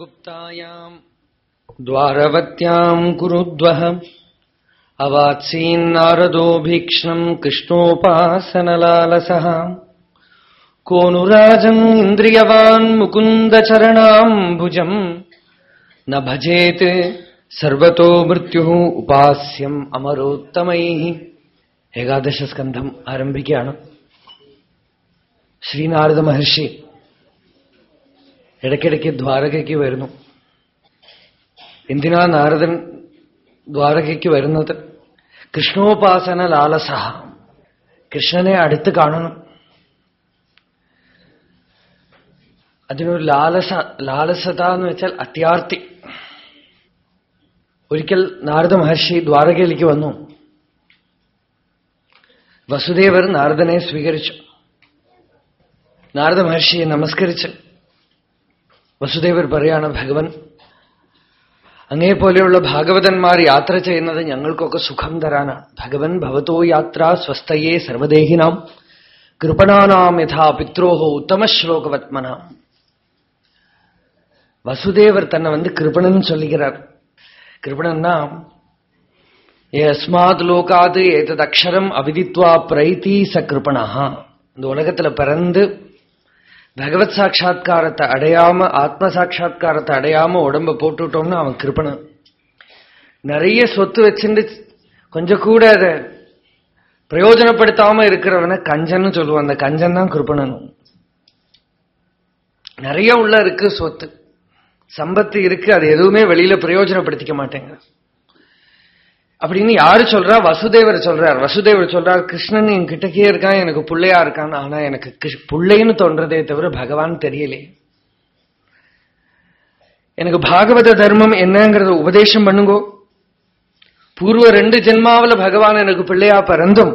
गुप्तायाम् द्वारवत्याम् कुरुद्वः अवात्सीन्नारदो भीक्ष्णम् कृष्णोपासनलालसः कोऽनुराजम् इन्द्रियवान् मुकुन्दचरणाम् भुजम् न भजेत् सर्वतो मृत्युः उपास्यम् अमरोत्तमैः ഏകാദശസ്കന്ധം ആരംഭിക്കുകയാണ് ശ്രീനാരദ മഹർഷി ഇടയ്ക്കിടയ്ക്ക് ദ്വാരകയ്ക്ക് വരുന്നു. എന്തിനാ നാരദൻ ദ്വാരകയ്ക്ക് വരുന്നത്? കൃഷ്ണോപാസന ലാലസഹ കൃഷ്ണനെ അടുത്ത് കാണുന്നു അതിനൊരു ലാലസ ലാലസത എന്ന് വെച്ചാൽ അത്യാർത്തി. ഒരിക്കൽ നാരദ മഹർഷി ദ്വാരകയിലേക്ക് വന്നു. വസുദേവർ നാരദനെ സ്വീകരിച്ചു. നാരദ മഹർഷിയെ നമസ്കരിച്ച് വസുദേവർ പറയാണ് ഭഗവൻ അങ്ങേപോലെയുള്ള ഭാഗവതന്മാർ യാത്ര ചെയ്യുന്നത് ഞങ്ങൾക്കൊക്കെ സുഖം തരാനാണ് ഭഗവൻ ഭവതോ യാത്ര സ്വസ്ഥയെ സർവദേഹിനാം കൃപണാനാം യഥാ പിത്രോഹോ ഉത്തമശ്ലോകവത്മനാം வசுதேவர் தன்னை வந்து கிருபணன் சொல்லிக்கிறார் கிருபணன்னா அஸ்மாத் லோகாது ஏதது அக்ஷரம் அவிதித்வா பிரைத்தி ச கிருபணா இந்த உலகத்துல பிறந்து பகவத் சாட்சா்காரத்தை அடையாம ஆத்ம சாட்சா்காரத்தை அடையாம உடம்ப போட்டுட்டோம்னா அவன் கிருப்பணன் நிறைய சொத்து வச்சுட்டு கொஞ்சம் கூட அதை பிரயோஜனப்படுத்தாம இருக்கிறவனை கஞ்சன்னு சொல்லுவான். அந்த கஞ்சன் தான் கிருப்பணனும் நிறைய உள்ள இருக்கு சொத்து. சம்பத்து இருக்கு அது எதுவுமே வெளியில பிரயோஜனப்படுத்திக்க மாட்டேங்க அப்படின்னு யாரு சொல்றா? வசுதேவர் சொல்றார். வசுதேவர் சொல்றார் கிருஷ்ணன் என் கிட்டக்கே இருக்கான் எனக்கு பிள்ளையா இருக்கான். ஆனா எனக்கு பிள்ளைன்னு தோன்றதே தவிர பகவான் தெரியலே. எனக்கு பாகவத தர்மம் என்னங்கிறத உபதேசம் பண்ணுங்கோ. பூர்வ ரெண்டு ஜென்மாவில பகவான் எனக்கு பிள்ளையா பிறந்தும்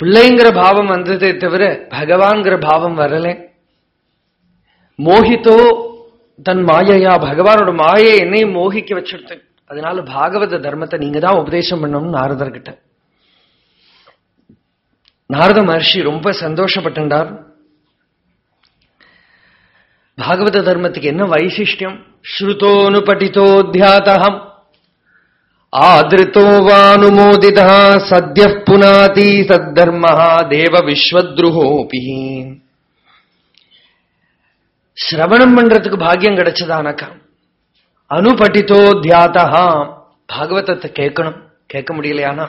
பிள்ளைங்கிற பாவம் வந்ததே தவிர பகவான்கிற பாவம் வரல. மோகித்தோ தன் மாயையா? பகவானோட மாயை என்னையும் மோகிக்க வச்சிருத்தேன். அதனால பாகவத தர்மத்தை நீங்க தான் உபதேசம் பண்ணணும் நாரதர்கிட்ட நாரத மகர்ஷி ரொம்ப சந்தோஷப்பட்டார் பாகவத தர்மத்துக்கு என்ன வைசிஷ்டியம் ஸ்ருதோனு படித்தோத்தியாத்தகம் ஆதிருத்தோ வானுமோதிதா சத்ய புனாதி சத்தர்ம தேவ விஸ்வத்ருஹோபி சிரவணம் பண்றதுக்கு பாக்கியம் கிடைச்சதானக்கா அனுபட்டித்தோ தியாதா பாகவதத்தை கேட்கணும். கேட்க முடியலையானா?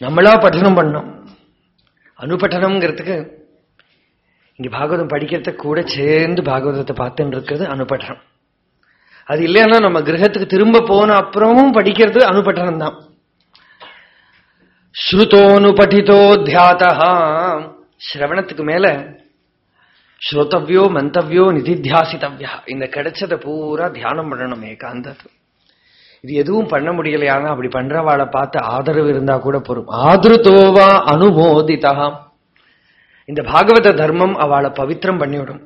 நம்மளா பட்டனம் பண்ணோம் அனுபட்டனம்ங்கிறதுக்கு இங்க பாகவதம் படிக்கிறத கூட சேர்ந்து பாகவதத்தை பார்த்துட்டு இருக்கிறது அனுபட்டனம் அது இல்லைன்னா நம்ம கிரகத்துக்கு திரும்ப போன அப்புறமும் படிக்கிறது அனுபட்டனம் தான் ஸ்ருதோனுபட்டித்தோ தியாதா சிரவணத்துக்கு மேல ஸ்ரோதவ்யோ மந்தவ்யோ நிதித்தியாசித்தவ்யா இந்த கிடைச்சதை பூரா தியானம் பண்ணணும் ஏகாந்தத்து இது எதுவும் பண்ண முடியலையானா அப்படி பண்றவாளை பார்த்து ஆதரவு இருந்தா கூட போரும் ஆதிருத்தோவா அனுமோதிதா இந்த பாகவத தர்மம் அவளை பவித்திரம் பண்ணிவிடும்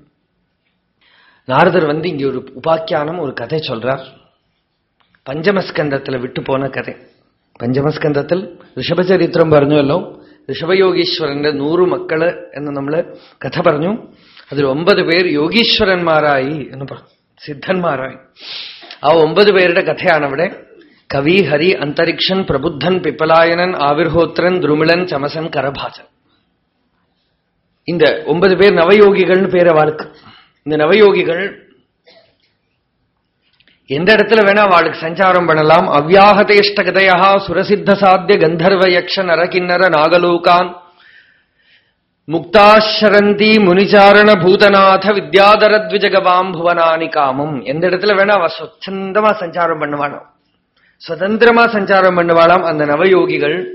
நாரதர் வந்து இங்க ஒரு உபாக்கியானம் ஒரு கதை சொல்றார் பஞ்சமஸ்கந்தத்துல விட்டு போன கதை പഞ്ചമസ്കന്ധത്തിൽ ഋഷഭചരിത്രം പറഞ്ഞുവല്ലോ ഋഷഭയോഗീശ്വരന്റെ നൂറു മക്കള് എന്ന് നമ്മള് കഥ പറഞ്ഞു അതിൽ ഒമ്പത് പേർ യോഗീശ്വരന്മാരായി എന്ന് പറഞ്ഞു സിദ്ധന്മാരായി ആ ഒമ്പത് പേരുടെ കഥയാണ് അവിടെ കവി ഹരി അന്തരിക്ഷൻ പ്രബുദ്ധൻ പിപ്പലായനൻ ആവിർഹോത്രൻ ദ്രുമിളൻ ചമസൻ കരഭാജൻ இந்த ஒன்பது பேர் நவயோகிகள்னு பேர் அவளுக்கு இந்த நவயோகிகள் எந்த இடத்துல வேணா அவளுக்கு சஞ்சாரம் பண்ணலாம் அவ்யாகதேஷ்ட கதையா சுரசித்த சாத்திய கந்தர்வ யக்ஷ நரகிண்ணர நாகலோகான் முக்தாஷரந்தி முனிச்சாரண பூதநாத வித்யாதரத்விஜகவாம் புவனானி காமம் எந்த இடத்துல வேணா அவ சொச்சந்தமா சஞ்சாரம் பண்ணுவானாம் சுதந்திரமா சஞ்சாரம் பண்ணுவாளாம் அந்த நவயோகிகள்.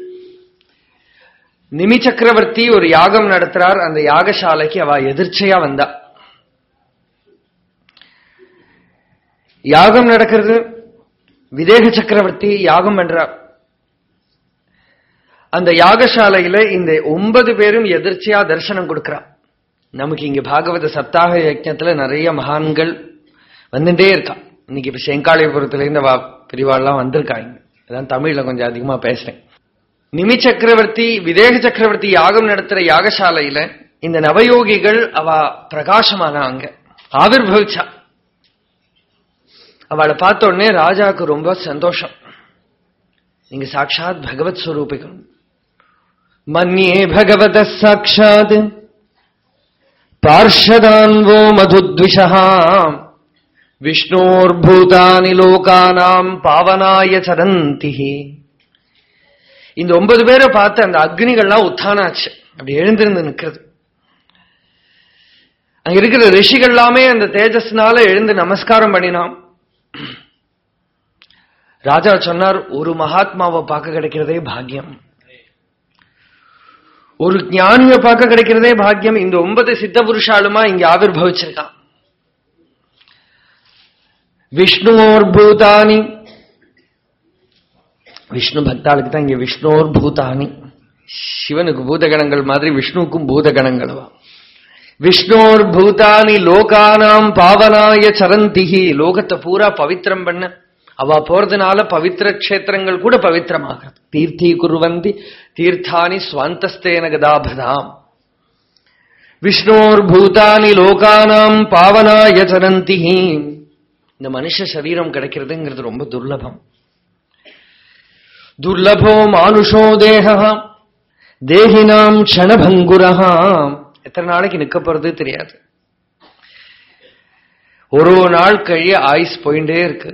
நிமி சக்கரவர்த்தி ஒரு யாகம் நடத்துறார். அந்த யாகசாலைக்கு அவ எதிர்ச்சையா வந்தா. யாகம் நடக்கிறது? விதேக சக்கரவர்த்தி யாகம் பண்றார். அந்த யாகசாலையில இந்த ஒன்பது பேரும் எதிர்ச்சியா தரிசனம் கொடுக்கிறா நமக்கு இங்க பாகவத சப்தாக யஜத்துல நிறைய மகான்கள் வந்துட்டே இருக்கா இன்னைக்கு இப்ப செங்காளிபுரத்துல இருந்து வா பிரிவாள்லாம் வந்திருக்காங்க. அதான் தமிழ்ல கொஞ்சம் அதிகமா பேசுறேன். நிமி சக்கரவர்த்தி விதேக சக்கரவர்த்தி யாகம் நடத்துற யாகசாலையில இந்த நவயோகிகள் அவ பிரகாசமான அங்க. ஆவிர்வவிச்சா. அவளை பார்த்த உடனே ராஜாவுக்கு ரொம்ப சந்தோஷம். நீங்க சாட்சாத் பகவத் ஸ்வரூபிகம் மன்யே பகவத சாட்சாத் பார்ஷதான்வோ மதுத்விஷா விஷ்ணோர்பூதானி லோகானாம் பாவனாய சரந்தி இந்த ஒன்பது பேரை பார்த்து அந்த அக்னிகள்லாம் உத்தானாச்சு. அப்படி எழுந்திருந்து நிற்கிறது. அங்க இருக்கிற ரிஷிகள் எல்லாமே அந்த தேஜஸ்னால எழுந்து நமஸ்காரம் பண்ணினான் ராஜா சொன்னார் ஒரு மகாத்மாவை பார்க்க கிடைக்கிறதே பாக்கியம். ஒரு ஞானிய பார்க்க கிடைக்கிறதே பாக்கியம். இந்த ஒன்பது சித்த புருஷாலுமா இங்க ஆவிர்வவிச்சிருக்கான் விஷ்ணுவோர் பூதானி விஷ்ணு பக்தாளுக்கு தான் இங்க விஷ்ணுவோர் பூதானி சிவனுக்கு பூதகணங்கள் மாதிரி விஷ்ணுவுக்கும் பூதகணங்களவா. விஷ்ணோர் பூதானி லோகானாம் பாவனாய சரந்திகி லோகத்தை பூரா பவித்திரம் பண்ண அவ போறதுனால பவித்திர கஷேத்திரங்கள் கூட பவித்திரமாகிறது தீர்த்தி குருவந்தி தீர்த்தானி சுவாந்தஸ்தேன கதாபதாம் விஷ்ணோர் பூதானி லோகானாம் பாவனாய சரந்திகி இந்த மனுஷ சரீரம் கிடைக்கிறதுங்கிறது ரொம்ப துர்லபம் துர்லபோ மானுஷோ தேகாம் தேகினாம் க்ஷணபங்குரஹா எத்தனை நாளைக்கு நிக்க போறது தெரியாது ஒரு நாள் கழிய ஆயுஸ் போயிட்டே இருக்கு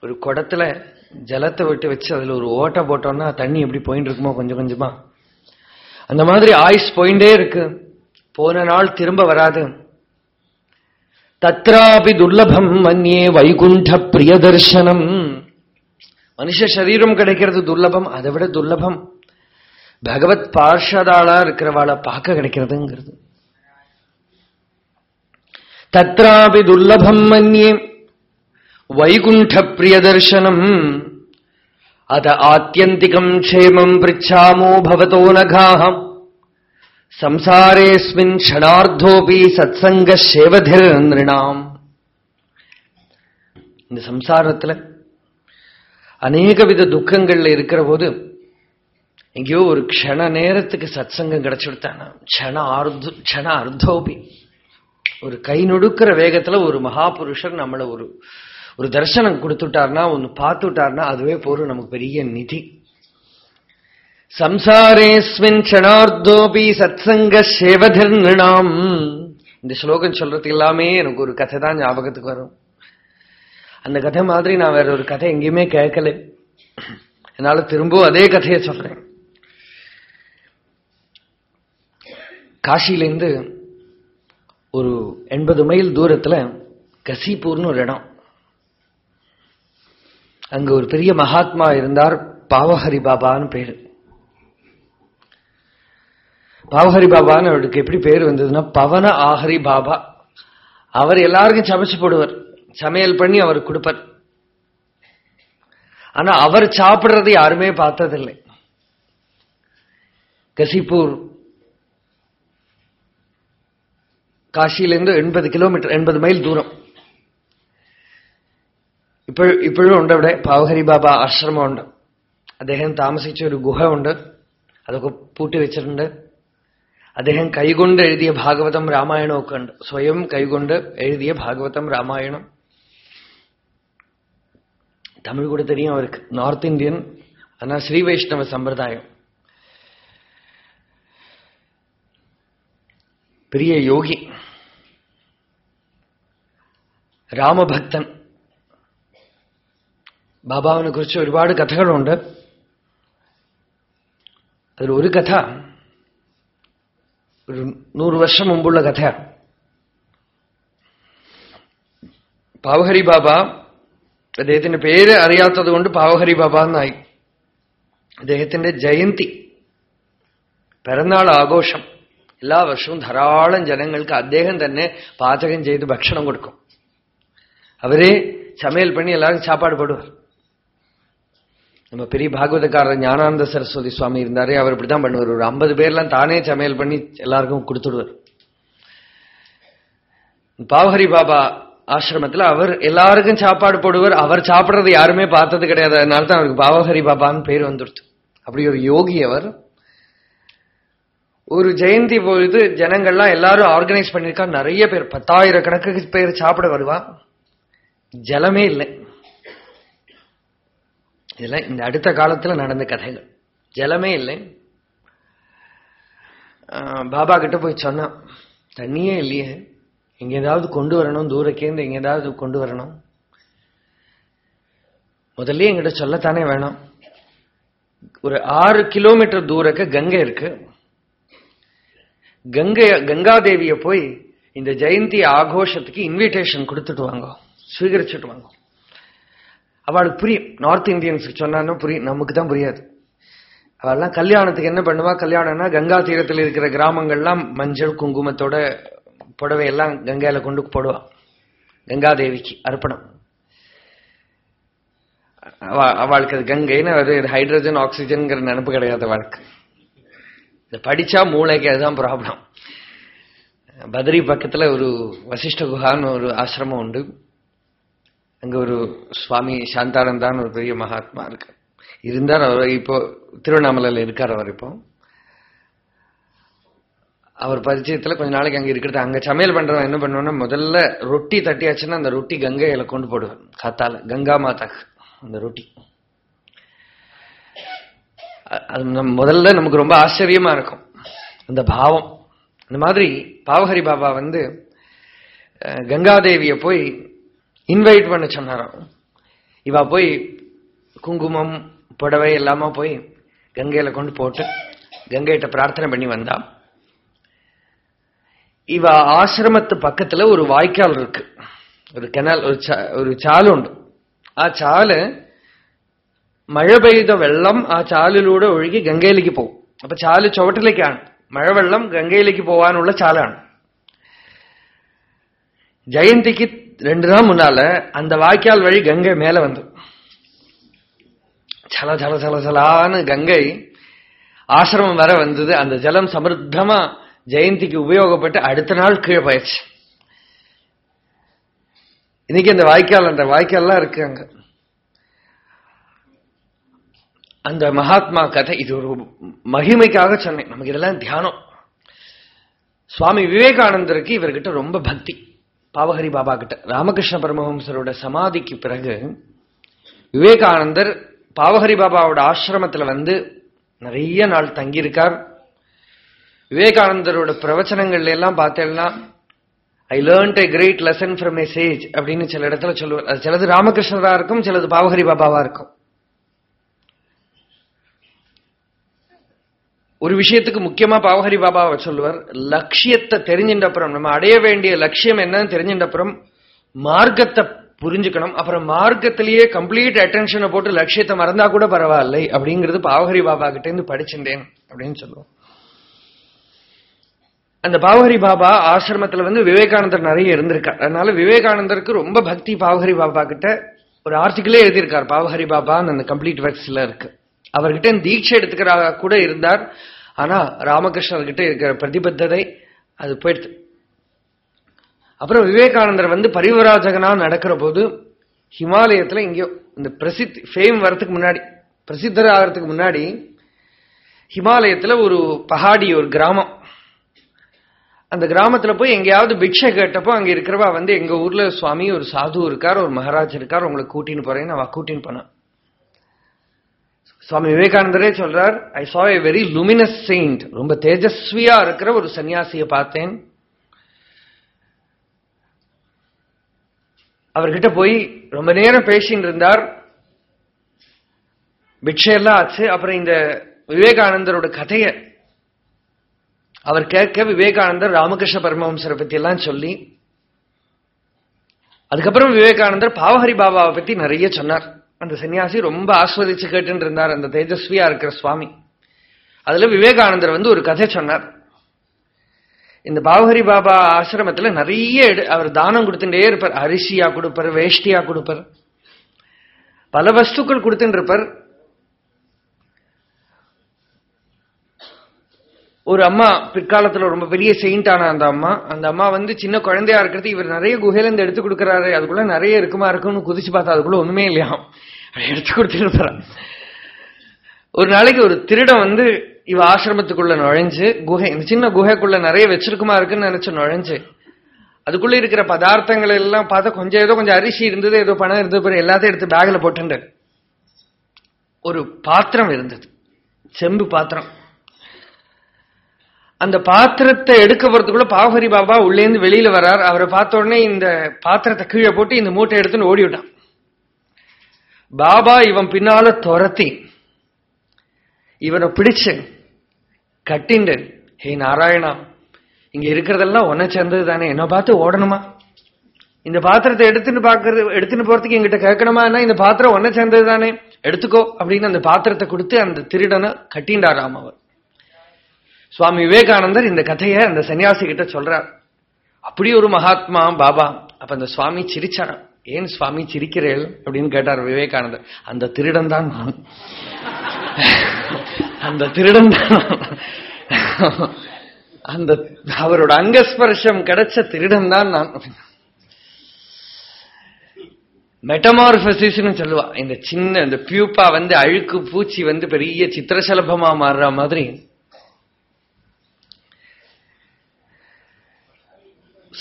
ஒரு குடத்துல ஜலத்தை விட்டு வச்சு அதுல ஒரு ஓட்டை போட்டோம்னா தண்ணி எப்படி போயிட்டு இருக்குமோ கொஞ்சம் கொஞ்சமா. அந்த மாதிரி ஆயுஸ் போயிட்டே இருக்கு. போன நாள் திரும்ப வராது. தத்ராபி துர்லபம் மன்யே வைகுண்ட பிரிய தர்சனம். மனுஷ சரீரம் கிடைக்கிறது துர்லபம் அதை விட துர்லபம். பகவத் பார்ஷதாளா இருக்கிறவாளை பார்க்க கிடைக்கிறதுங்கிறது. தத்ராபி துர்லபம் மன்யே வைகுண்ட பிரிய தர்சனம் அத ஆத்தியந்திகம் க்ஷேமம் பிரிச்சாமோ பவதோ நகாஹம் சம்சாரேஸ்மின் க்ஷணார்த்தோபி சத்சங்க சேவதிர் நிருணாம். இந்த சம்சாரத்தில் அநேக வித துக்கங்கள்ல இருக்கிற போது எங்கேயோ ஒரு க்ஷண நேரத்துக்கு சத்சங்கம் கிடைச்சுடுத்தானா? க்ஷண ஆர்து க்ஷண அர்த்தோபி. ஒரு கை நொடுக்கிற வேகத்துல ஒரு மகாபுருஷர் நம்மளை ஒரு ஒரு தரிசனம் கொடுத்துட்டார்னா ஒன்று பார்த்துட்டார்னா அதுவே போரும் நமக்கு பெரிய நிதி. சம்சாரேஸ்மின் க்ஷணார்த்தோபி சத்சங்க சேவதிர் இந்த ஸ்லோகம் சொல்றது எல்லாமே எனக்கு ஒரு கதை தான் ஞாபகத்துக்கு வரும். அந்த கதை மாதிரி நான் வேற ஒரு கதை எங்கேயுமே கேட்கல. என்னால திரும்பவும் அதே கதையை சொல்றேன். காசியிலேருந்து ஒரு எண்பது மைல் தூரத்தில் கசிப்பூர்னு ஒரு இடம். அங்க ஒரு பெரிய மகாத்மா இருந்தார் பாவஹரி பாபான்னு பேரு. பாவஹரி பாபான்னு அவருக்கு எப்படி பேர் வந்ததுன்னா பவன ஆஹரி பாபா. அவர் எல்லாருக்கும் சமைச்சு போடுவார். சமையல் பண்ணி அவர் கொடுப்பார். ஆனா அவர் சாப்பிடுறதை யாருமே பார்த்ததில்லை. கசிப்பூர் காசியிலேருந்து எண்பது கிலோமீட்டர் எண்பது மைல் தூரம். ഇപ്പോഴും ഇപ്പോഴും ഉണ്ട് അവിടെ. പാവഹരി ബാബ ആശ്രമമുണ്ട്. അദ്ദേഹം താമസിച്ച ഒരു ഗുഹ ഉണ്ട് അതൊക്കെ പൂട്ടി വെച്ചിട്ടുണ്ട്. അദ്ദേഹം കൈകൊണ്ട് എഴുതിയ ഭാഗവതം രാമായണമൊക്കെ ഉണ്ട്. സ്വയം കൈകൊണ്ട് എഴുതിയ ഭാഗവതം രാമായണം. തമിഴ് കൂടെ തെരിയും അവർക്ക്. നോർത്ത് ഇന്ത്യൻ എന്നാൽ ശ്രീ വൈഷ്ണവ സമ്പ്രദായം. പ്രിയ യോഗി രാമഭക്തൻ ബാബാവിനെ കുറിച്ച് ഒരുപാട് കഥകളുണ്ട്. അതിലൊരു കഥ ഒരു നൂറ് വർഷം മുമ്പുള്ള കഥയാണ് പാവഹരി ബാബ അദ്ദേഹത്തിന്റെ പേര് അറിയാത്തത് കൊണ്ട് പാവഹരി ബാബ എന്നായി. അദ്ദേഹത്തിന്റെ ജയന്തി പിറന്നാൾ ആഘോഷം എല്ലാ വർഷവും ധാരാളം ജനങ്ങൾക്ക് അദ്ദേഹം തന്നെ പാചകം ചെയ്ത് ഭക്ഷണം കൊടുക്കും. അവരെ ചമയൽ പണി എല്ലാവരും ചാപ്പാട് പെടുവാർ நம்ம பெரிய பாகவதக்காரர் ஞானானந்த சரஸ்வதி சுவாமி இருந்தாரே அவர் இப்படிதான் பண்ணுவார். ஒரு ஐம்பது பேர்லாம் தானே சமையல் பண்ணி எல்லாருக்கும் கொடுத்துடுவார். பாவஹரி பாபா ஆசிரமத்தில் அவர் எல்லாருக்கும் சாப்பாடு போடுவார். அவர் சாப்பிட்றது யாருமே பார்த்தது கிடையாது. அதனால தான் அவருக்கு பாவஹரி பாபான்னு பேர் வந்துடுச்சு. அப்படி ஒரு யோகி அவர். ஒரு ஜெயந்தி பொழுது ஜனங்கள்லாம் எல்லாரும் ஆர்கனைஸ் பண்ணியிருக்கா நிறைய பேர் பத்தாயிரக்கணக்கு பேர் சாப்பிட வருவா ஜலமே இல்லை. இதெல்லாம் இந்த அடுத்த காலத்துல நடந்த கதைகள். ஜலமே இல்லை. பாபா கிட்ட போய் சொன்னான் தண்ணியே இல்லையே. எங்க ஏதாவது கொண்டு வரணும் தூரக்கேந்து எங்க ஏதாவது கொண்டு வரணும். முதல்ல எங்கிட்ட சொல்லத்தானே வேணும். ஒரு ஆறு கிலோமீட்டர் தூரக்க கங்கை இருக்கு. கங்கை கங்காதேவிய போய் இந்த ஜெயந்தி ஆகோஷத்துக்கு இன்விடேஷன் கொடுத்துட்டு வாங்க. ஸ்வீகரிச்சுட்டு வாங்க. அவளுக்கு புரியும். நார்த் இந்தியன்ஸுக்கு சொன்னான்னா புரியும். நமக்கு தான் புரியாது. அவெல்லாம் கல்யாணத்துக்கு என்ன பண்ணுவா? கல்யாணம்னா கங்கா தீரத்தில் இருக்கிற கிராமங்கள்லாம் மஞ்சள் குங்குமத்தோட புடவையெல்லாம் கங்கையில கொண்டு போடுவா. கங்காதேவிக்கு அர்ப்பணம். அவளுக்கு அது கங்கைன்னு அது ஹைட்ரஜன் ஆக்சிஜன்ங்கிற நினப்பு கிடையாது அவளுக்கு. இதை படிச்சா மூளைக்கு அதுதான் ப்ராப்ளம் பத்ரி பக்கத்துல ஒரு வசிஷ்ட குஹான்னு ஒரு ஆசிரமம் உண்டு. அங்க ஒரு சுவாமி சாந்தானந்தான்னு ஒரு பெரிய மகாத்மா இருக்கு. இருந்தார் அவர் இப்போ திருவண்ணாமலையில் இருக்கார் அவர் இப்போ. அவர் பரிச்சயத்தில் கொஞ்ச நாளைக்கு அங்கே இருக்கிறது. அங்கே சமையல் பண்றவன் என்ன பண்ணுவோம்னா முதல்ல ரொட்டி தட்டியாச்சுன்னா அந்த ரொட்டி கங்கையில கொண்டு போடுவேன். காத்தால கங்கா மாதாக்கு அந்த ரொட்டி. அது முதல்ல நமக்கு ரொம்ப ஆச்சரியமா இருக்கும். அந்த பாவம். இந்த மாதிரி பாவஹரி பாபா வந்து கங்காதேவியை போய் இன்வைட் பண்ண சொன்னாராம் இவா போய் குங்குமம் புடவை எல்லாமா போய் கங்கையில கொண்டு போட்டு கங்கையிட்ட பிரார்த்தனை பண்ணி வந்தா இவ ஆசிரமத்து பக்கத்துல ஒரு வாய்க்கால் இருக்கு ஒரு கெனால் ஒரு சா- ஒரு ചാല് ഉണ്ട് ആ ചാല് മഴ പെയ്ത വെള്ളം ആ ചാലിലൂടെ ഒഴുകി ഗംഗയിലേക്ക് പോകും അപ്പൊ ചാല് ചുവട്ടിലേക്കാണ് മഴവെള്ളം ഗംഗയിലേക്ക് പോവാനുള്ള ചാലാണ് ஜெயந்திக்கு ரெண்டு நாள் முன்னால அந்த வாய்க்கால் வழி கங்கை மேல வந்து. சல சல சல சலான்னு கங்கை ஆசிரமம் வர வந்தது. அந்த ஜலம் சமர்த்தமா ஜெயந்திக்கு உபயோகப்பட்டு அடுத்த நாள் கீழே போயிடுச்சு. இன்னைக்கு அந்த வாய்க்கால் அந்த வாய்க்கால்லாம் இருக்கு அங்க. அந்த மகாத்மா கதை இது ஒரு மகிமைக்காக சொன்னேன். நமக்கு இதெல்லாம் தியானம். சுவாமி விவேகானந்தருக்கு இவர்கிட்ட ரொம்ப பக்தி. பாவஹரி பாபா கிட்ட ராமகிருஷ்ண பரமஹம்சரோட சமாதிக்கு பிறகு விவேகானந்தர் பாவஹரி பாபாவோட ஆசிரமத்துல வந்து நிறைய நாள் தங்கியிருக்கார். விவேகானந்தரோட பிரவச்சனங்கள்ல எல்லாம் பார்த்தேன்னா I learned a great lesson from a sage அப்படின்னு சில இடத்துல சொல்லுவார். சிலது ராமகிருஷ்ணரா இருக்கும் சிலது பாவஹரி பாபாவா இருக்கும். ஒரு விஷயத்துக்கு முக்கியமா பாவஹரி பாபாவை சொல்லுவார் லட்சியத்தை தெரிஞ்சின்ற அப்புறம் நம்ம அடைய வேண்டிய லட்சியம் என்னன்னு தெரிஞ்சின்ற அப்புறம் மார்க்கத்தை புரிஞ்சுக்கணும். அப்புறம் மார்க்கத்திலேயே கம்ப்ளீட் அட்டென்ஷனை போட்டு லட்சியத்தை மறந்தா கூட பரவாயில்லை அப்படிங்கிறது பாவஹரி பாபா கிட்ட இருந்து படிச்சுட்டேன் அப்படின்னு சொல்லுவோம். அந்த பாவஹரி பாபா ஆசிரமத்துல வந்து விவேகானந்தர் நிறைய இருந்திருக்கார். அதனால விவேகானந்தருக்கு ரொம்ப பக்தி பாவஹரி பாபா கிட்ட ஒரு ஆர்டிகிளே எழுதியிருக்கார் பாவஹரி பாபா அந்த கம்ப்ளீட் ஒர்க்ஸ்ல இருக்கு. அவர்கிட்ட தீட்சை எடுத்துக்கிறா கூட இருந்தார். ஆனா ராமகிருஷ்ணர்கிட்ட இருக்கிற பிரதிபத்ததை அது போயிடுது. அப்புறம் விவேகானந்தர் வந்து பரிவராஜகனா நடக்கிற போது ஹிமாலயத்துல இங்கேயோ இந்த பிரசித் ஃபேம் வரத்துக்கு முன்னாடி பிரசித்தர் ஆகிறதுக்கு முன்னாடி ஹிமாலயத்துல ஒரு பஹாடி ஒரு கிராமம். அந்த கிராமத்துல போய் எங்கேயாவது பிக்ஷை கேட்டப்போ அங்க இருக்கிறவா வந்து எங்க ஊர்ல சுவாமி ஒரு சாது இருக்கார் ஒரு மகாராஜ் இருக்கார் உங்களை கூட்டின்னு போறேன்னு அவ கூட்டின்னு போனான் சுவாமி விவேகானந்தரே சொல்றார் ஐ சா ஏ வெரி லுமினஸ் செயிண்ட் ரொம்ப தேஜஸ்வியா இருக்கிற ஒரு சன்னியாசியை பார்த்தேன். அவர்கிட்ட போய் ரொம்ப நேரம் பேசிட்டு இருந்தார். பிக்ஷையெல்லாம் ஆச்சு. அப்புறம் இந்த விவேகானந்தரோட கதைய அவர் கேட்க விவேகானந்தர் ராமகிருஷ்ண பரமஹம்சரை பத்தி எல்லாம் சொல்லி அதுக்கப்புறம் விவேகானந்தர் பாவஹரி பாபாவை பத்தி நிறைய சொன்னார். அந்த சன்னியாசி ரொம்ப ஆஸ்வதிச்சு கேட்டு இருந்தார் அந்த தேஜஸ்வியா இருக்கிற சுவாமி. அதுல விவேகானந்தர் வந்து ஒரு கதை சொன்னார். இந்த பாவஹரி பாபா ஆசிரமத்துல நிறைய எடு- அவர் தானம் கொடுத்துட்டே இருப்பார். அரிசியா கொடுப்பார் வேஷ்டியா கொடுப்பார். பல வஸ்துக்கள் கொடுத்துட்டு இருப்பார். ஒரு அம்மா பிற்காலத்துல ரொம்ப பெரிய செயின்ட் ஆன அந்த அம்மா. அந்த அம்மா வந்து சின்ன குழந்தையா இருக்கிறது இவர் நிறைய குகையில இருந்து எடுத்து கொடுக்கறாரு. அதுக்குள்ள நிறைய இருக்குமா இருக்கும்னு குதிச்சு பார்த்தா அதுக்குள்ள ஒண்ணுமே இல்லையா? எடுத்து கொடுத்துட்டு ஒரு நாளைக்கு ஒரு திருடம் வந்து இவ ஆசிரமத்துக்குள்ள நுழைஞ்சு குகை இந்த சின்ன குகைக்குள்ள நிறைய வச்சிருக்குமா இருக்குன்னு நினைச்சு நுழைஞ்சு அதுக்குள்ள இருக்கிற பதார்த்தங்கள் எல்லாம் பார்த்தா கொஞ்சம் ஏதோ கொஞ்சம் அரிசி இருந்தது ஏதோ பணம் இருந்தது பிறகு எல்லாத்தையும் எடுத்து பேக்ல போட்டுட்டார் ஒரு பாத்திரம் இருந்தது. செம்பு பாத்திரம். அந்த பாத்திரத்தை எடுக்க போறதுக்குள்ள பாவஹரி பாபா உள்ளேந்து வெளியில வரார் அவரை பார்த்த உடனே இந்த பாத்திரத்தை கீழே போட்டு இந்த மூட்டை எடுத்துன்னு ஓடி விட்டான் பாபா இவன் பின்னால துரத்தி இவனை பிடிச்சு கட்டிண்டு ஹே நாராயணா இங்க இருக்கிறதெல்லாம் ஒன்ன சேர்ந்தது தானே என்ன பார்த்து ஓடணுமா? இந்த பாத்திரத்தை எடுத்துன்னு பாக்குறது எடுத்துன்னு போறதுக்கு எங்கிட்ட கேட்கணுமா? இந்த பாத்திரம் ஒன்ன சேர்ந்தது தானே? எடுத்துக்கோ அப்படின்னு அந்த பாத்திரத்தை கொடுத்து அந்த திருடனை கட்டிண்டாராம் அவர். சுவாமி விவேகானந்தர் இந்த கதையை அந்த சன்னியாசி கிட்ட சொல்றார். அப்படி ஒரு மகாத்மா பாபா அப்ப அந்த சுவாமி சிரிச்சாராம். ஏன் சுவாமி சிரிக்கிறேள்? அப்படின்னு கேட்டார் விவேகானந்தர். அந்த திருடன் தான் நான். அந்த திருடன் தான் அந்த அவரோட அங்கஸ்பர்ஷம் கிடைச்ச திருடன் தான் நான். மெட்டமார்பசிஸ்னு சொல்லுவா. இந்த சின்ன இந்த பியூப்பா வந்து அழுக்கு பூச்சி வந்து பெரிய சித்திரசலபமா மாறுற மாதிரி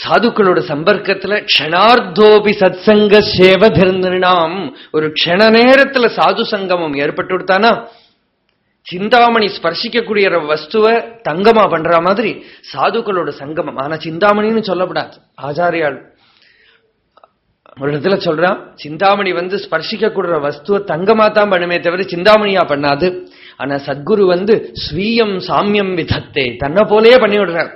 சாதுக்களோட சம்பர்க்கத்துல க்ஷணார்த்தோபி சத்சங்க சேவதிர்நாம் ஒரு க்ஷண நேரத்துல சாது சங்கமம் ஏற்பட்டு விட்டானா சிந்தாமணி ஸ்பர்சிக்கக்கூடிய வஸ்துவை தங்கமா பண்ற மாதிரி சாதுக்களோட சங்கமம். ஆனா சிந்தாமணின்னு சொல்லப்படாது. ஆச்சாரியால். ஒரு இடத்துல சொல்றான் சிந்தாமணி வந்து ஸ்பர்சிக்கக்கூடிய வஸ்துவை தங்கமா தான் பண்ணுமே தவிர சிந்தாமணியா பண்ணாது. ஆனா சத்குரு வந்து ஸ்வீயம் சாமியம் விதத்தே தன்னை போலயே பண்ணி விடுறாரு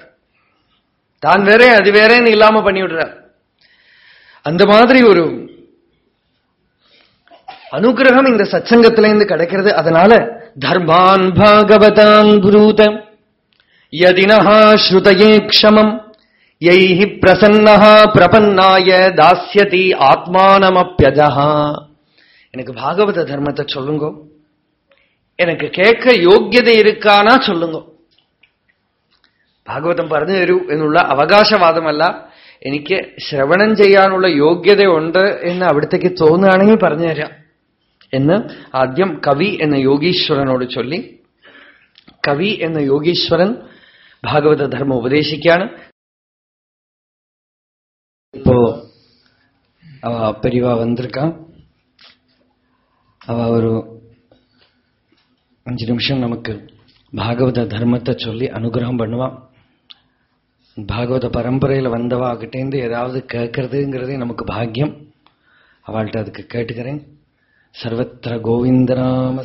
தான் வேற அது வேறேன்னு இல்லாம பண்ணி விடுறார். அந்த மாதிரி ஒரு அனுகிரகம் இந்த சச்சங்கத்தில இருந்து கிடைக்கிறது. அதனால தர்மான் பாகவதான் புரூத யதினஹா ஸ்ருதயே க்ஷமம். யைஹி பிரசன்னஹா பிரபன்னாய தாஸ்யதி ஆத்மானமப்பியதஹா எனக்கு பாகவத தர்மத்தை சொல்லுங்க. எனக்கு கேட்க யோக்கியதை இருக்கானா சொல்லுங்க. ഭാഗവതം പറഞ്ഞു തരൂ എന്നുള്ള അവകാശവാദമല്ല എനിക്ക് ശ്രവണം ചെയ്യാനുള്ള യോഗ്യത ഉണ്ട് എന്ന് അവിടത്തേക്ക് തോന്നുകയാണെങ്കിൽ പറഞ്ഞു തരാം എന്ന് ആദ്യം കവി എന്ന യോഗീശ്വരനോട് ചൊല്ലി കവി എന്ന യോഗീശ്വരൻ ഭാഗവത ധർമ്മം ഉപദേശിക്കുകയാണ് இப்போ அவ பெரியவா வந்திருக்கா அவ ஒரு அஞ்சு நிமிஷம் நமக்கு பாகவத தர்மத்தை சொல்லி அனுகிரகம் பண்ணுவான் பாகவத பரம்பரையில் வந்தவாகிட்டேந்து ஏதாவது கேட்கறதுங்கிறதே நமக்கு பாக்கியம். அவள்கிட்ட அதுக்கு கேட்டுக்கிறேன். சர்வத்திர கோவிந்தராம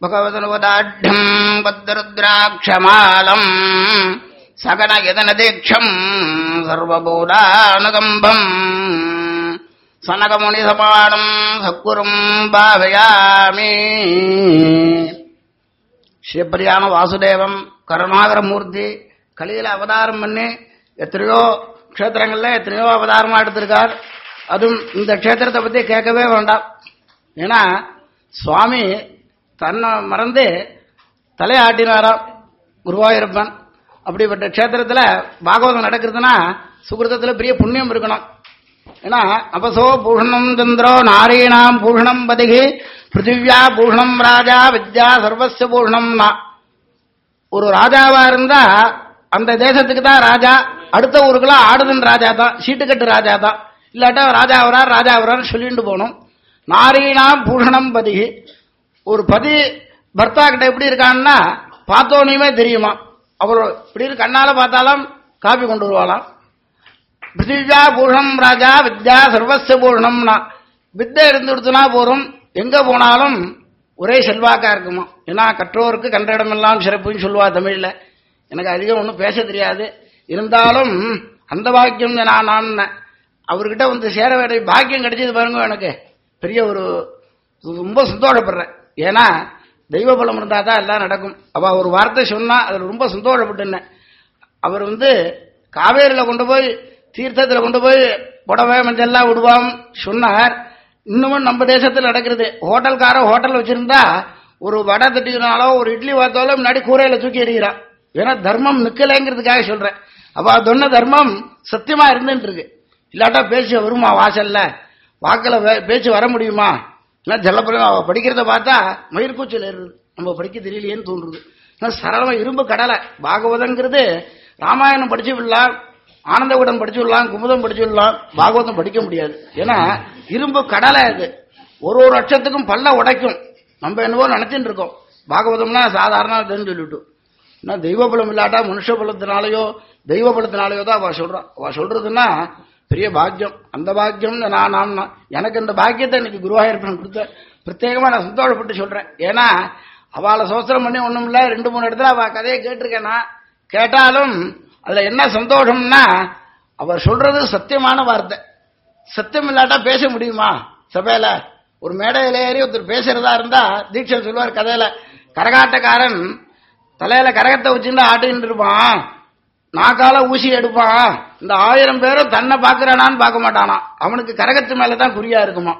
பகவதுலவதாட்டம் பத்ருத்ராட்சமாலம் சகன யதன தீட்சம் சர்வபூதானுகம்பம் சனகமுனிசபாடம் சக்குரும் பாவயாமி. சிவப்பிரியான வாசுதேவம் கருணாகரமூர்த்தி கலியில அவதாரம் பண்ணி எத்தனையோ க்ஷேத்திரங்களில் எத்தனையோ அவதாரமா எடுத்திருக்கார். அதுவும் இந்த க்ஷேத்திரத்தை பத்தி கேட்கவே வேண்டாம். ஏன்னா சுவாமி தன்னை மறந்து தலையாட்டினாராம் குருவாயிருப்பன். அப்படிப்பட்ட க்ஷேத்திரத்தில் பாகவதம் நடக்கிறதுனா சுகிருதத்துல பெரிய புண்ணியம் இருக்கணும். ஏன்னா அபசோ பூஷணம் சந்திரோ நாரீணாம் பூஷணம் பதிகி பிருத்திவியா பூஷணம் ராஜா வித்யா சர்வஸ்ய பூஷணம்னா ஒரு ராஜாவா இருந்தா அந்த தேசத்துக்கு தான் ராஜா அடுத்த ஊருக்குலாம் ஆடுதன் ராஜா தான் சீட்டுக்கட்டு ராஜா தான் இல்லாட்டா ராஜா வரார் ராஜா வரான்னு சொல்லிட்டு போகணும். நாரீணாம் பூஷணம் பதிகி ஒரு பதி பர்த்தா கிட்ட எப்படி இருக்கான்னா பார்த்தோன்னையுமே தெரியுமா. அவர் இப்படி கண்ணால பார்த்தாலும் காப்பி கொண்டு வருவாளாம். பிருத்திவியா பூஷணம் ராஜா வித்யா சர்வஸ்வ பூஷணம்னா வித்தை இருந்துடுத்துனா போறோம் எங்க போனாலும் ஒரே செல்வாக்கா இருக்குமா? ஏன்னா கற்றோருக்கு கண்ட இடமெல்லாம் சிறப்புன்னு சொல்லுவா தமிழ்ல. எனக்கு அதிகம் ஒன்றும் பேச தெரியாது. இருந்தாலும் அந்த பாக்கியம் நான் நான் அவர்கிட்ட வந்து சேர வேண்டிய பாக்கியம் கிடைச்சது பாருங்க எனக்கு. பெரிய ஒரு ரொம்ப சந்தோஷப்படுறேன். ஏன்னா தெய்வ பலம் இருந்தா தான் எல்லாம் நடக்கும். அவ ஒரு வார்த்தை சொன்னா அதில் ரொம்ப சந்தோஷப்பட்டுனேன். அவர் வந்து காவேரியில் கொண்டு போய் தீர்த்தத்தில் கொண்டு போய் புடவை மஞ்சள்லாம் விடுவோம் சொன்னார். இன்னமும் நம்ம தேசத்தில் நடக்கிறது. ஹோட்டல்கார ஹோட்டல் வச்சிருந்தா ஒரு வடை தட்டினாலோ ஒரு இட்லி பார்த்தாலும் முன்னாடி கூரையில தூக்கி எறிகிறான். ஏன்னா தர்மம் நிக்கலைங்கிறதுக்காக சொல்றேன். அப்ப சொன்ன தர்மம் சத்தியமா இருந்துட்டு இருக்கு இல்லாட்டா பேசி வருமா வாசல்ல? வாக்கில் பேச்சு வர முடியுமா? இல்லை ஜலப்பிரகம் அவ படிக்கிறத பார்த்தா மயிர்கூச்சல் ஏறுது. நம்ம படிக்க தெரியலையேன்னு தோன்றுது. ஆனால் சரளமாக இரும்பு கடலை. பாகவதங்கிறது ராமாயணம் படிச்சு விடலாம் ஆனந்தவிடம் படிச்சுடலாம் குமுதம் படிச்சுடலாம் பாகவதம் படிக்க முடியாது. ஏன்னா இரும்பு கடலை அது. ஒரு ஒரு அட்சத்துக்கும் பல்ல உடைக்கும். நம்ம என்னவோ நினைச்சுட்டு இருக்கோம். பாகவதம்னா சாதாரண இதுன்னு சொல்லிட்டு. நான் தெய்வ பலம் இல்லாட்டா மனுஷ பலத்தினாலேயோ தெய்வ பலத்தினாலேயோ தான் அவ சொல்றான் அவ சொல்றதுன்னா பெரிய பாக்கியம். அந்த பாக்கியம் நான் நான் எனக்கு இந்த பாக்கியத்தை இன்னைக்கு குருவாயிருப்பேன் கொடுத்த பிரத்யேகமாக நான் சந்தோஷப்பட்டு சொல்றேன். ஏன்னா அவளை சோசனம் பண்ணி ஒன்றும் இல்லை. ரெண்டு மூணு இடத்துல அவள் கதையை கேட்டிருக்கேன் நான். கேட்டாலும் அதுல என்ன சந்தோஷம்னா அவர் சொல்றது சத்தியமான வார்த்தை. சத்தியம் இல்லாட்டா பேச முடியுமா? சபையில ஒரு மேடையில ஏறி ஒருத்தர் பேசுறதா இருந்தா தீட்சல் சொல்லுவார் கதையில. கரகாட்டக்காரன் தலையில கரகத்தை வச்சுட்டு ஆட்டின்னு இருப்பான். நாக்கால ஊசி எடுப்பான். இந்த ஆயிரம் பேரும் தன்னை பாக்குறானான்னு பார்க்க மாட்டானா. அவனுக்கு கரகத்து மேலதான் குறியா இருக்குமா?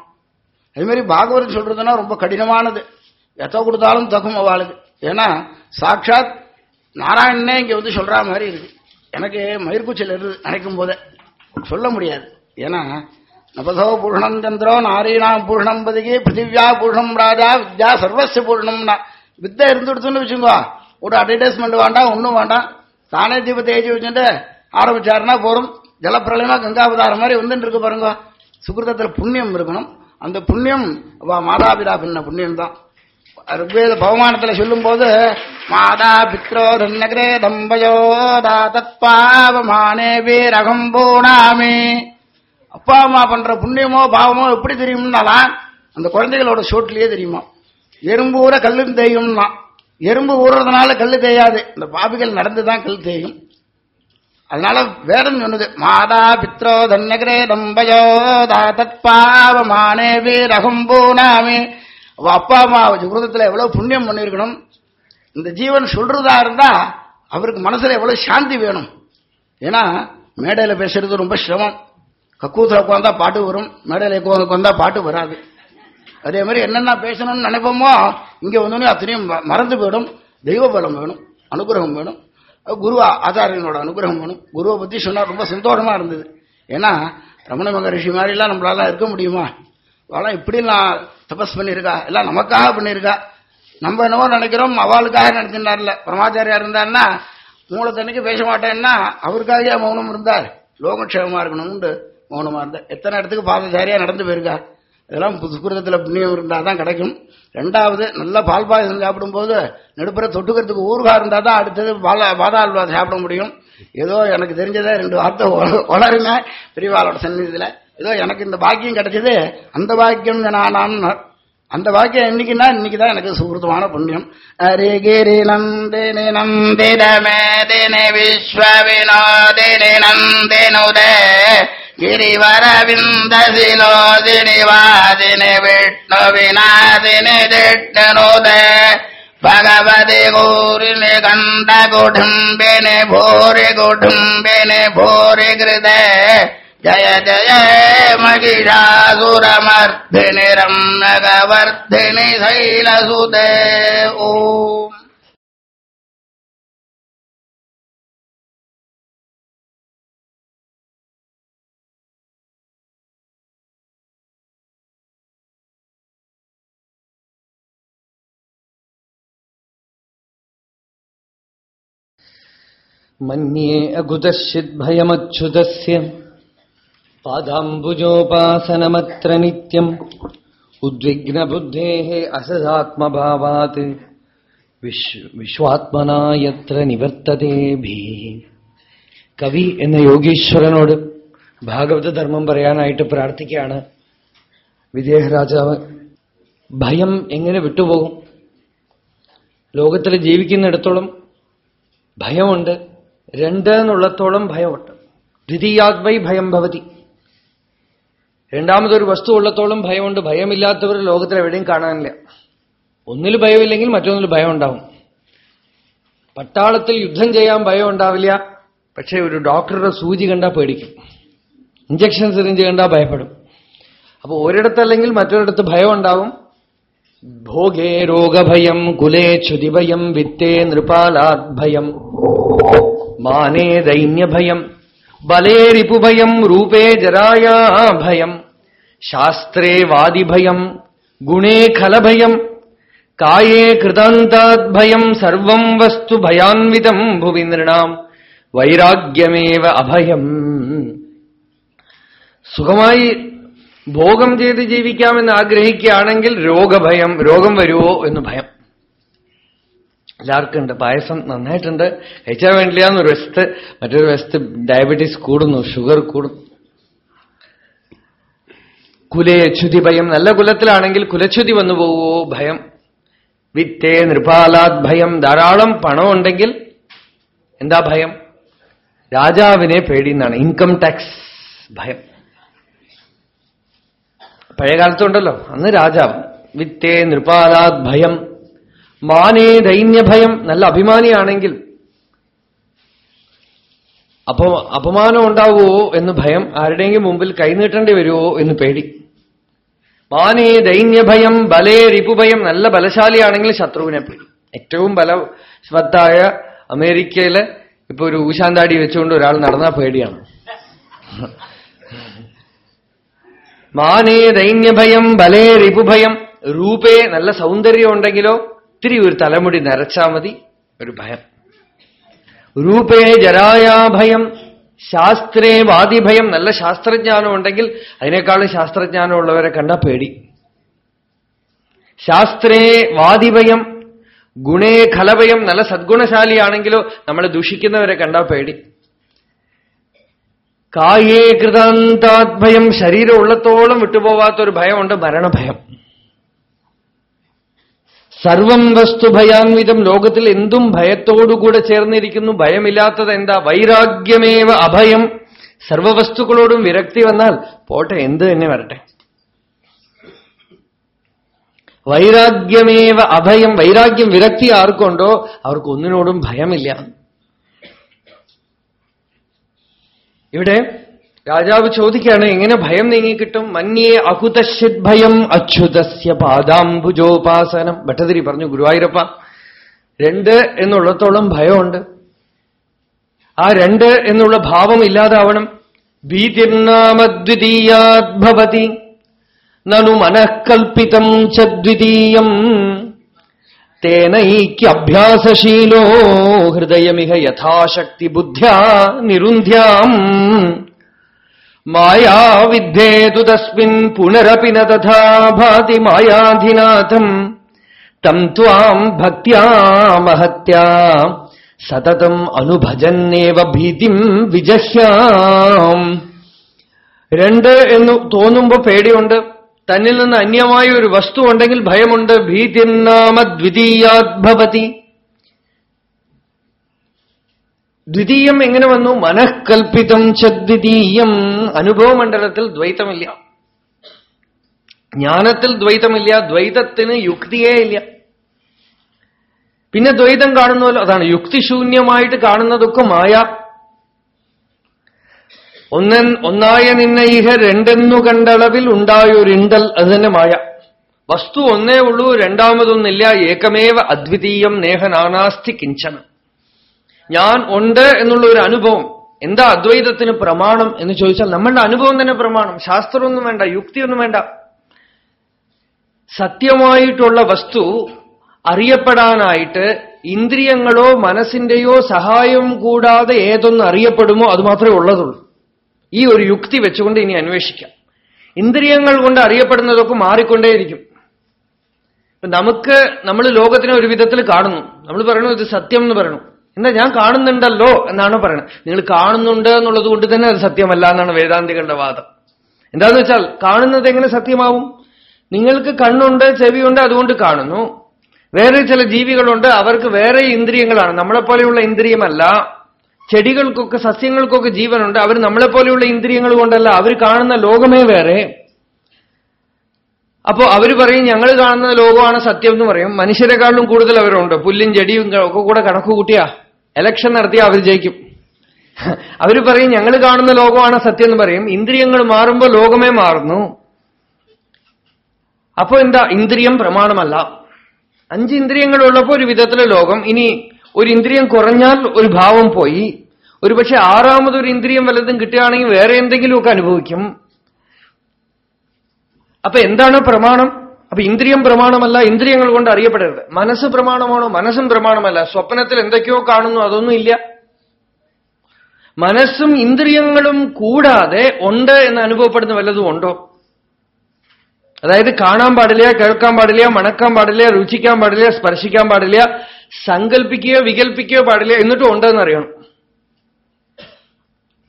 அதே மாதிரி பாகவதம் சொல்றதுன்னா ரொம்ப கடினமானது. எத்த கொடுத்தாலும் தகும் அவளுக்கு ஏன்னா சாட்சாத் நாராயணனே இங்க வந்து சொல்ற மாதிரி இருக்கு. எனக்கு மயிர்கூச்சல் இருந்து நினைக்கும் போதே சொல்ல முடியாது. ஏன்னா நபதோ பூர்ணம் சந்திரோ நாரீணாம் பூர்ணம் பதிகி பிருத்திவியா பூர்ணம் ராஜா வித்யா சர்வஸ்ய பூர்ணம்னா வித்தை இருந்துடுத்துன்னு வச்சுக்கோ. ஒரு அட்வர்டைஸ்மெண்ட் வேண்டாம் ஒன்றும் வேண்டாம். தானே தீபத்தை ஏற்றி வச்சுட்டு ஆரம்பிச்சாருன்னா போறோம் ஜலப்பிரளயமா கங்காவதாரம் மாதிரி வந்துட்டு இருக்கு பாருங்க. சுகிருதத்தில் புண்ணியம் இருக்கணும். அந்த புண்ணியம் மாதாபிதா பின்ன புண்ணியம் தான் ருக்வேத பவமானத்துல சொல்லும் போது மாதா பித்ரோ தன்னகரே தம்பயோதா தத்பாவமானே வீரகம் பூணாமி. அப்பா அம்மா பண்ற புண்ணியமோ பாவமோ எப்படி தெரியும்னாலாம் அந்த குழந்தைகளோட சோட்லயே தெரியுமா? எறும்பு ஊற கல்லு தேயும்னா. எறும்பு ஊறுறதுனால கல்லு தேயாது. இந்த பாபிகள் நடந்துதான் கல் தேயும். அதனால வேதம் சொன்னது மாதா பித்ரோ தன்னகரே தம்பயோதா தத்பாவமானே வீரகம் பூணாமி. அவ அப்பா அம்மா விரதத்தில் எவ்வளவு புண்ணியம் பண்ணியிருக்கணும் இந்த ஜீவன் சொல்றதா இருந்தா அவருக்கு மனசுல எவ்வளவு சாந்தி வேணும். ஏன்னா மேடையில் பேசுறது ரொம்ப சிரமம். கக்கூத்துல உட்காந்தா பாட்டு வரும் மேடையில் உட்காந்தா பாட்டு வராது. அதே மாதிரி என்னென்ன பேசணும்னு நினைப்போமோ இங்க வந்தோடனே அத்தனையும் ம- மறந்து போயிடும். தெய்வ பலம் வேணும் அனுகிரகம் வேணும். குருவா குரு ஆச்சாரியனோட அனுகிரகம் வேணும். குருவை பத்தி சொன்னா ரொம்ப சந்தோஷமா இருந்தது. ஏன்னா ரமண மகரிஷி மாதிரிலாம் நம்மளால இருக்க முடியுமா? அவளாம் இப்படிலாம் தபஸ் பண்ணியிருக்கா? எல்லாம் நமக்காக பண்ணியிருக்கா? நம்ம என்னவோ நினைக்கிறோம் அவளுக்காக நினைச்சிருந்தார்ல. பிரமாச்சாரியா இருந்தாருன்னா மூலத்தன்னைக்கு பேச மாட்டேன்னா அவருக்காகவே மௌனம் இருந்தார். லோகக்ஷேமமா இருக்கணும்னு மௌனமா இருந்தார் எத்தனை இடத்துக்கு பாதச்சாரியா நடந்து போயிருக்கா? இதெல்லாம் சுக்கிரதத்துல புண்ணியம் இருந்தால் தான் கிடைக்கும். ரெண்டாவது நல்ல பால் பாயசம் சாப்பிடும்போது நடுப்புற தொட்டுக்கிறதுக்கு ஊறுகாய் இருந்தால் தான் அடுத்தது பால பாதா அல்வா சாப்பிட முடியும். ஏதோ எனக்கு தெரிஞ்சதை ரெண்டு வார்த்தை வளருங்க. பெரியவாளோட சந்நிதியில். ஏதோ எனக்கு இந்த பாக்கியம் கிடைச்சது அந்த பாக்கியம் நானான் அந்த வாக்கியம் இன்னைக்குன்னா இன்னைக்கு தான் எனக்கு சுகிருதமான புண்ணியம். அரிகிரினம் தினி நந்திரமே தினி விஸ்வவினோ தினி நந்தினுதே கிரிவரவிந்தசிலோதினி வாதினி விஷ்ணு விநாதினி திட்டனுதே ഭഗവതി ഗൗരിന് കണ്ട കുടുംബിന് ഭൂരി കുടുംബിന് ഭൂരി கிருதே. जय जय महिषासुरमर्धिनिरम्नगवर्धिनि शैलसुते ॐ मन्ये अगुदश्चिद्भयमच्छुदस्य പാദാംബുജോപാസനമത്ര നിത്യം. ഉദ്വിഗ്നബുദ്ധേ അസദാത്മഭാവാത്. വിശ്വാത്മനായത്ര നിവർത്തതേ ഭീ. കവി എന്ന യോഗീശ്വരനോട് ഭാഗവത ധർമ്മം പറയാനായിട്ട് പ്രാർത്ഥിക്കുകയാണ് വിദേഹരാജാവ്. ഭയം എങ്ങനെ വിട്ടുപോകും? ലോകത്തിൽ ജീവിക്കുന്നിടത്തോളം ഭയമുണ്ട്. രണ്ട് എന്നുള്ളത്തോളം ഭയമുണ്ട്. ദ്വിതീയാത്മൈ ഭയം ഭവതി. രണ്ടാമതൊരു വസ്തു ഉള്ളത്തോളം ഭയമുണ്ട്. ഭയമില്ലാത്തവർ ലോകത്തിൽ എവിടെയും കാണാനില്ല. ഒന്നിൽ ഭയമില്ലെങ്കിൽ മറ്റൊന്നിൽ ഭയം ഉണ്ടാവും പട്ടാളത്തിൽ യുദ്ധം ചെയ്യാൻ ഭയം ഉണ്ടാവില്ല. പക്ഷേ ഒരു ഡോക്ടറുടെ സൂചി കണ്ടാൽ പേടിക്കും. ഇഞ്ചക്ഷൻ സിറിഞ്ച് കണ്ടാൽ ഭയപ്പെടും. അപ്പോൾ ഒരിടത്തല്ലെങ്കിൽ മറ്റൊരിടത്ത് ഭയം ഉണ്ടാവും. ഭോഗേ രോഗഭയം കുലേ ചുതിഭയം വിത്തേ നൃപാലാത് ഭയം മാനേ ദൈന്യഭയം. ബലേ റിപുഭയം രൂപേ ജരായാഭയം. ശാസ്ത്രേ വാദിഭയം ഗുണേ ഖലഭയം കായേ കൃതാന്താദ്ഭയം സർവം വസ്തു ഭയാൻവിതം ഭുവി നൃണാം. വൈരാഗ്യമേവ അഭയം. സുഖമായി ഭോഗം ചെയ്ത് ജീവിക്കാമെന്ന് ആഗ്രഹിക്കുകയാണെങ്കിൽ രോഗഭയം രോഗം വരുമോ എന്ന് ഭയം. എല്ലാവർക്കും ഉണ്ട് പായസം നന്നായിട്ടുണ്ട്. കഴിച്ചാൽ വേണ്ടില്ല ഒരു വശത്ത് മറ്റൊരു വശത്ത് ഡയബറ്റീസ് കൂടുന്നു ഷുഗർ കൂടുന്നു. കുലയച്യുതി ഭയം. നല്ല കുലത്തിലാണെങ്കിൽ കുലച്യുതി വന്നു പോവോ? ഭയം. വിത്തേ നൃപാലാത് ഭയം. ധാരാളം പണം ഉണ്ടെങ്കിൽ എന്താ ഭയം? രാജാവിനെ പേടിയെന്നാണ്. ഇൻകം ടാക്സ് ഭയം. പഴയ കാലത്തുണ്ടല്ലോ. അന്ന് രാജാവ് വിത്തേ നൃപാലാത് ഭയം മാനേ ദൈന്യഭയം നല്ല അഭിമാനിയാണെങ്കിൽ അപ്പൊ അപമാനം ഉണ്ടാവുമോ എന്ന് ഭയം ആരുടെയെങ്കിലും മുമ്പിൽ കൈനീട്ടേണ്ടി വരുമോ എന്ന് പേടി. മാനേ ദൈന്യഭയം ബലേ റിപുഭയം നല്ല ബലശാലിയാണെങ്കിൽ ശത്രുവിനെ പേടി. ഏറ്റവും ബലവത്തായ അമേരിക്കയിലെ ഇപ്പൊ ഒരു ഊശാന്താടി വെച്ചുകൊണ്ട് ഒരാൾ നടന്നാൽ പേടിയാണ്. മാനേ ദൈന്യഭയം ബലേ റിപുഭയം രൂപേ നല്ല സൗന്ദര്യം ഉണ്ടെങ്കിലോ ഇത്തിരി ഒരു തലമുടി നരച്ചാ മതി. ഒരു ഭയം. രൂപേ ജരായാഭയം ശാസ്ത്രേ വാദിഭയം നല്ല ശാസ്ത്രജ്ഞാനം ഉണ്ടെങ്കിൽ അതിനേക്കാളും ശാസ്ത്രജ്ഞാനമുള്ളവരെ കണ്ട പേടി. ശാസ്ത്രേ വാദിഭയം ഗുണേ ഖലഭയം. നല്ല സദ്ഗുണശാലിയാണെങ്കിലോ നമ്മളെ ദുഷിക്കുന്നവരെ കണ്ടാ പേടി. കായേ കൃതാന്താത്ഭയം ശരീരം ഉള്ളത്തോളം വിട്ടുപോവാത്ത ഒരു ഭയമുണ്ട് മരണഭയം സർവം വസ്തു ഭയാൻവിതം ലോകത്തിൽ എന്തും ഭയത്തോടുകൂടെ ചേർന്നിരിക്കുന്നു. ഭയമില്ലാത്തത് എന്താ? വൈരാഗ്യമേവ അഭയം. സർവവസ്തുക്കളോടും വിരക്തി വന്നാൽ പോട്ടെ എന്ത് തന്നെ വരട്ടെ. വൈരാഗ്യമേവ അഭയം. വൈരാഗ്യം വിരക്തി ആർക്കുണ്ടോ? അവർക്ക് ഒന്നിനോടും ഭയമില്ല. ഇവിടെ രാജാവ് ചോദിക്കുകയാണ് എങ്ങനെ ഭയം നീങ്ങിക്കിട്ടും മന്യേ അഹുതശിത് ഭയം അച്യുതസ്യ പാദാംബുജോപാസനം ഭട്ടതിരി പറഞ്ഞു ഗുരുവായൂരപ്പ രണ്ട് എന്നുള്ളത്തോളം ഭയമുണ്ട്. ആ രണ്ട് എന്നുള്ള ഭാവം ഇല്ലാതാവണം. ഭീതിർനാമദ്വിതീയാദ്ഭവതി നനു മനഃകൽപ്പിതം ചദ്വിതീയം. തേനൈക്യഭ്യാസശീലോ ഹൃദയമിഹ യഥാശക്തി ബുദ്ധ്യാ നിരുന്ധ്യാം. മായാ വിദ്ധേതു തസ്മിൻ പുനരപി നാതി മായാധിനാഥം തം ത്വാം ഭക്യാ മഹത്യാ സതതം അനുഭജന്നേവ ഭീതിം വിജഹ്യാം രണ്ട് എന്ന് തോന്നുമ്പോ പേടിയുണ്ട്. തന്നിൽ നിന്ന് അന്യമായ ഒരു വസ്തു ഉണ്ടെങ്കിൽ ഭയമുണ്ട്. ഭീതിർനാമ ദ്വിതീയാദ്ഭവതി ദ്വിതീയം എങ്ങനെ വന്നു? മനഃകൽപ്പിതം ചദ്വിതീയം അനുഭവമണ്ഡലത്തിൽ ദ്വൈതമില്ല. ജ്ഞാനത്തിൽ ദ്വൈതമില്ല ദ്വൈതത്തിന് യുക്തിയേ ഇല്ല. പിന്നെ ദ്വൈതം കാണുന്നല്ലോ അതാണ് യുക്തിശൂന്യമായിട്ട് കാണുന്നതൊക്കെ മായ. ഒന്നൻ ഒന്നായ നിന്ന ഇഹ രണ്ടെന്നു കണ്ടളവിൽ ഉണ്ടായൊരിണ്ടൽ അത് തന്നെ മായ. വസ്തു ഒന്നേ ഉള്ളൂ രണ്ടാമതൊന്നില്ല ഏകമേവ അദ്വിതീയം നേഹനാനാസ്തി കിഞ്ചന. ഞാൻ ഉണ്ട് എന്നുള്ള ഒരു അനുഭവം. എന്താ അദ്വൈതത്തിന് പ്രമാണം എന്ന് ചോദിച്ചാൽ നമ്മളുടെ അനുഭവം തന്നെ പ്രമാണം. ശാസ്ത്രമൊന്നും വേണ്ട യുക്തിയൊന്നും വേണ്ട. സത്യമായിട്ടുള്ള വസ്തു അറിയപ്പെടാനായിട്ട് ഇന്ദ്രിയങ്ങളോ മനസ്സിന്റെയോ സഹായം കൂടാതെ ഏതൊന്ന് അറിയപ്പെടുമോ അത് മാത്രമേ ഉള്ളതുള്ളൂ. ഈ ഒരു യുക്തി വെച്ചുകൊണ്ട് ഇനി അന്വേഷിക്കാം. ഇന്ദ്രിയങ്ങൾ കൊണ്ട് അറിയപ്പെടുന്നതൊക്കെ മാറിക്കൊണ്ടേയിരിക്കും. നമുക്ക് നമ്മൾ ലോകത്തിനെ ഒരു വിധത്തിൽ കാണുന്നു. നമ്മൾ പറയണു ഇത് സത്യം എന്ന് പറയണു എന്താ ഞാൻ കാണുന്നുണ്ടല്ലോ എന്നാണ് പറയുന്നത് നിങ്ങൾ കാണുന്നുണ്ട് എന്നുള്ളത് കൊണ്ട് തന്നെ അത് സത്യമല്ല എന്നാണ് വേദാന്തികളുടെ വാദം. എന്താന്ന് വെച്ചാൽ കാണുന്നത് എങ്ങനെ സത്യമാവും? നിങ്ങൾക്ക് കണ്ണുണ്ട് ചെവിയുണ്ട് അതുകൊണ്ട് കാണുന്നു. വേറെ ചില ജീവികളുണ്ട് അവർക്ക് വേറെ ഇന്ദ്രിയങ്ങളാണ്. നമ്മളെപ്പോലെയുള്ള ഇന്ദ്രിയമല്ല. ചെടികൾക്കൊക്കെ സസ്യങ്ങൾക്കൊക്കെ ജീവനുണ്ട്. അവർ നമ്മളെപ്പോലെയുള്ള ഇന്ദ്രിയങ്ങൾ കൊണ്ടല്ല. അവർ കാണുന്ന ലോകമേ വേറെ. അപ്പോ അവർ പറയും ഞങ്ങൾ കാണുന്ന ലോകമാണ് സത്യം എന്ന് പറയും. മനുഷ്യരെക്കാളും കൂടുതൽ അവരുണ്ട്. പുല്ലും ചെടിയും ഒക്കെ കൂടെ കണക്ക് കൂട്ടിയാ. എലക്ഷൻ നടത്തി അവർ ജയിക്കും. അവർ പറയും ഞങ്ങൾ കാണുന്ന ലോകമാണ് സത്യം എന്ന് പറയും. ഇന്ദ്രിയങ്ങൾ മാറുമ്പോൾ ലോകമേ മാറുന്നു. അപ്പോ എന്താ? ഇന്ദ്രിയം പ്രമാണമല്ല. അഞ്ച് ഇന്ദ്രിയങ്ങൾ ഉള്ളപ്പോൾ ഒരു വിധത്തിലെ ലോകം. ഇനി ഒരു ഇന്ദ്രിയം കുറഞ്ഞാൽ ഒരു ഭാവം പോയി. ഒരുപക്ഷെ ആറാമതൊരു ഇന്ദ്രിയം വല്ലതും കിട്ടുകയാണെങ്കിൽ വേറെ എന്തെങ്കിലുമൊക്കെ അനുഭവിക്കും. അപ്പൊ എന്താണ് പ്രമാണം? അപ്പൊ ഇന്ദ്രിയം പ്രമാണമല്ല ഇന്ദ്രിയങ്ങൾ കൊണ്ട് അറിയപ്പെടരുത്. മനസ്സ് പ്രമാണമാണോ മനസ്സും പ്രമാണമല്ല. സ്വപ്നത്തിൽ എന്തൊക്കെയോ കാണുന്നു അതൊന്നും ഇല്ല. മനസ്സും ഇന്ദ്രിയങ്ങളും കൂടാതെ ഉണ്ട് എന്ന് അനുഭവപ്പെടുന്ന വല്ലതും ഉണ്ടോ? അതായത് കാണാൻ പാടില്ല കേൾക്കാൻ പാടില്ല മണക്കാൻ പാടില്ല രുചിക്കാൻ പാടില്ല സ്പർശിക്കാൻ പാടില്ല സങ്കല്പിക്കുകയോ വികൽപ്പിക്കുകയോ പാടില്ല എന്നിട്ടും ഉണ്ടെന്ന് അറിയണം.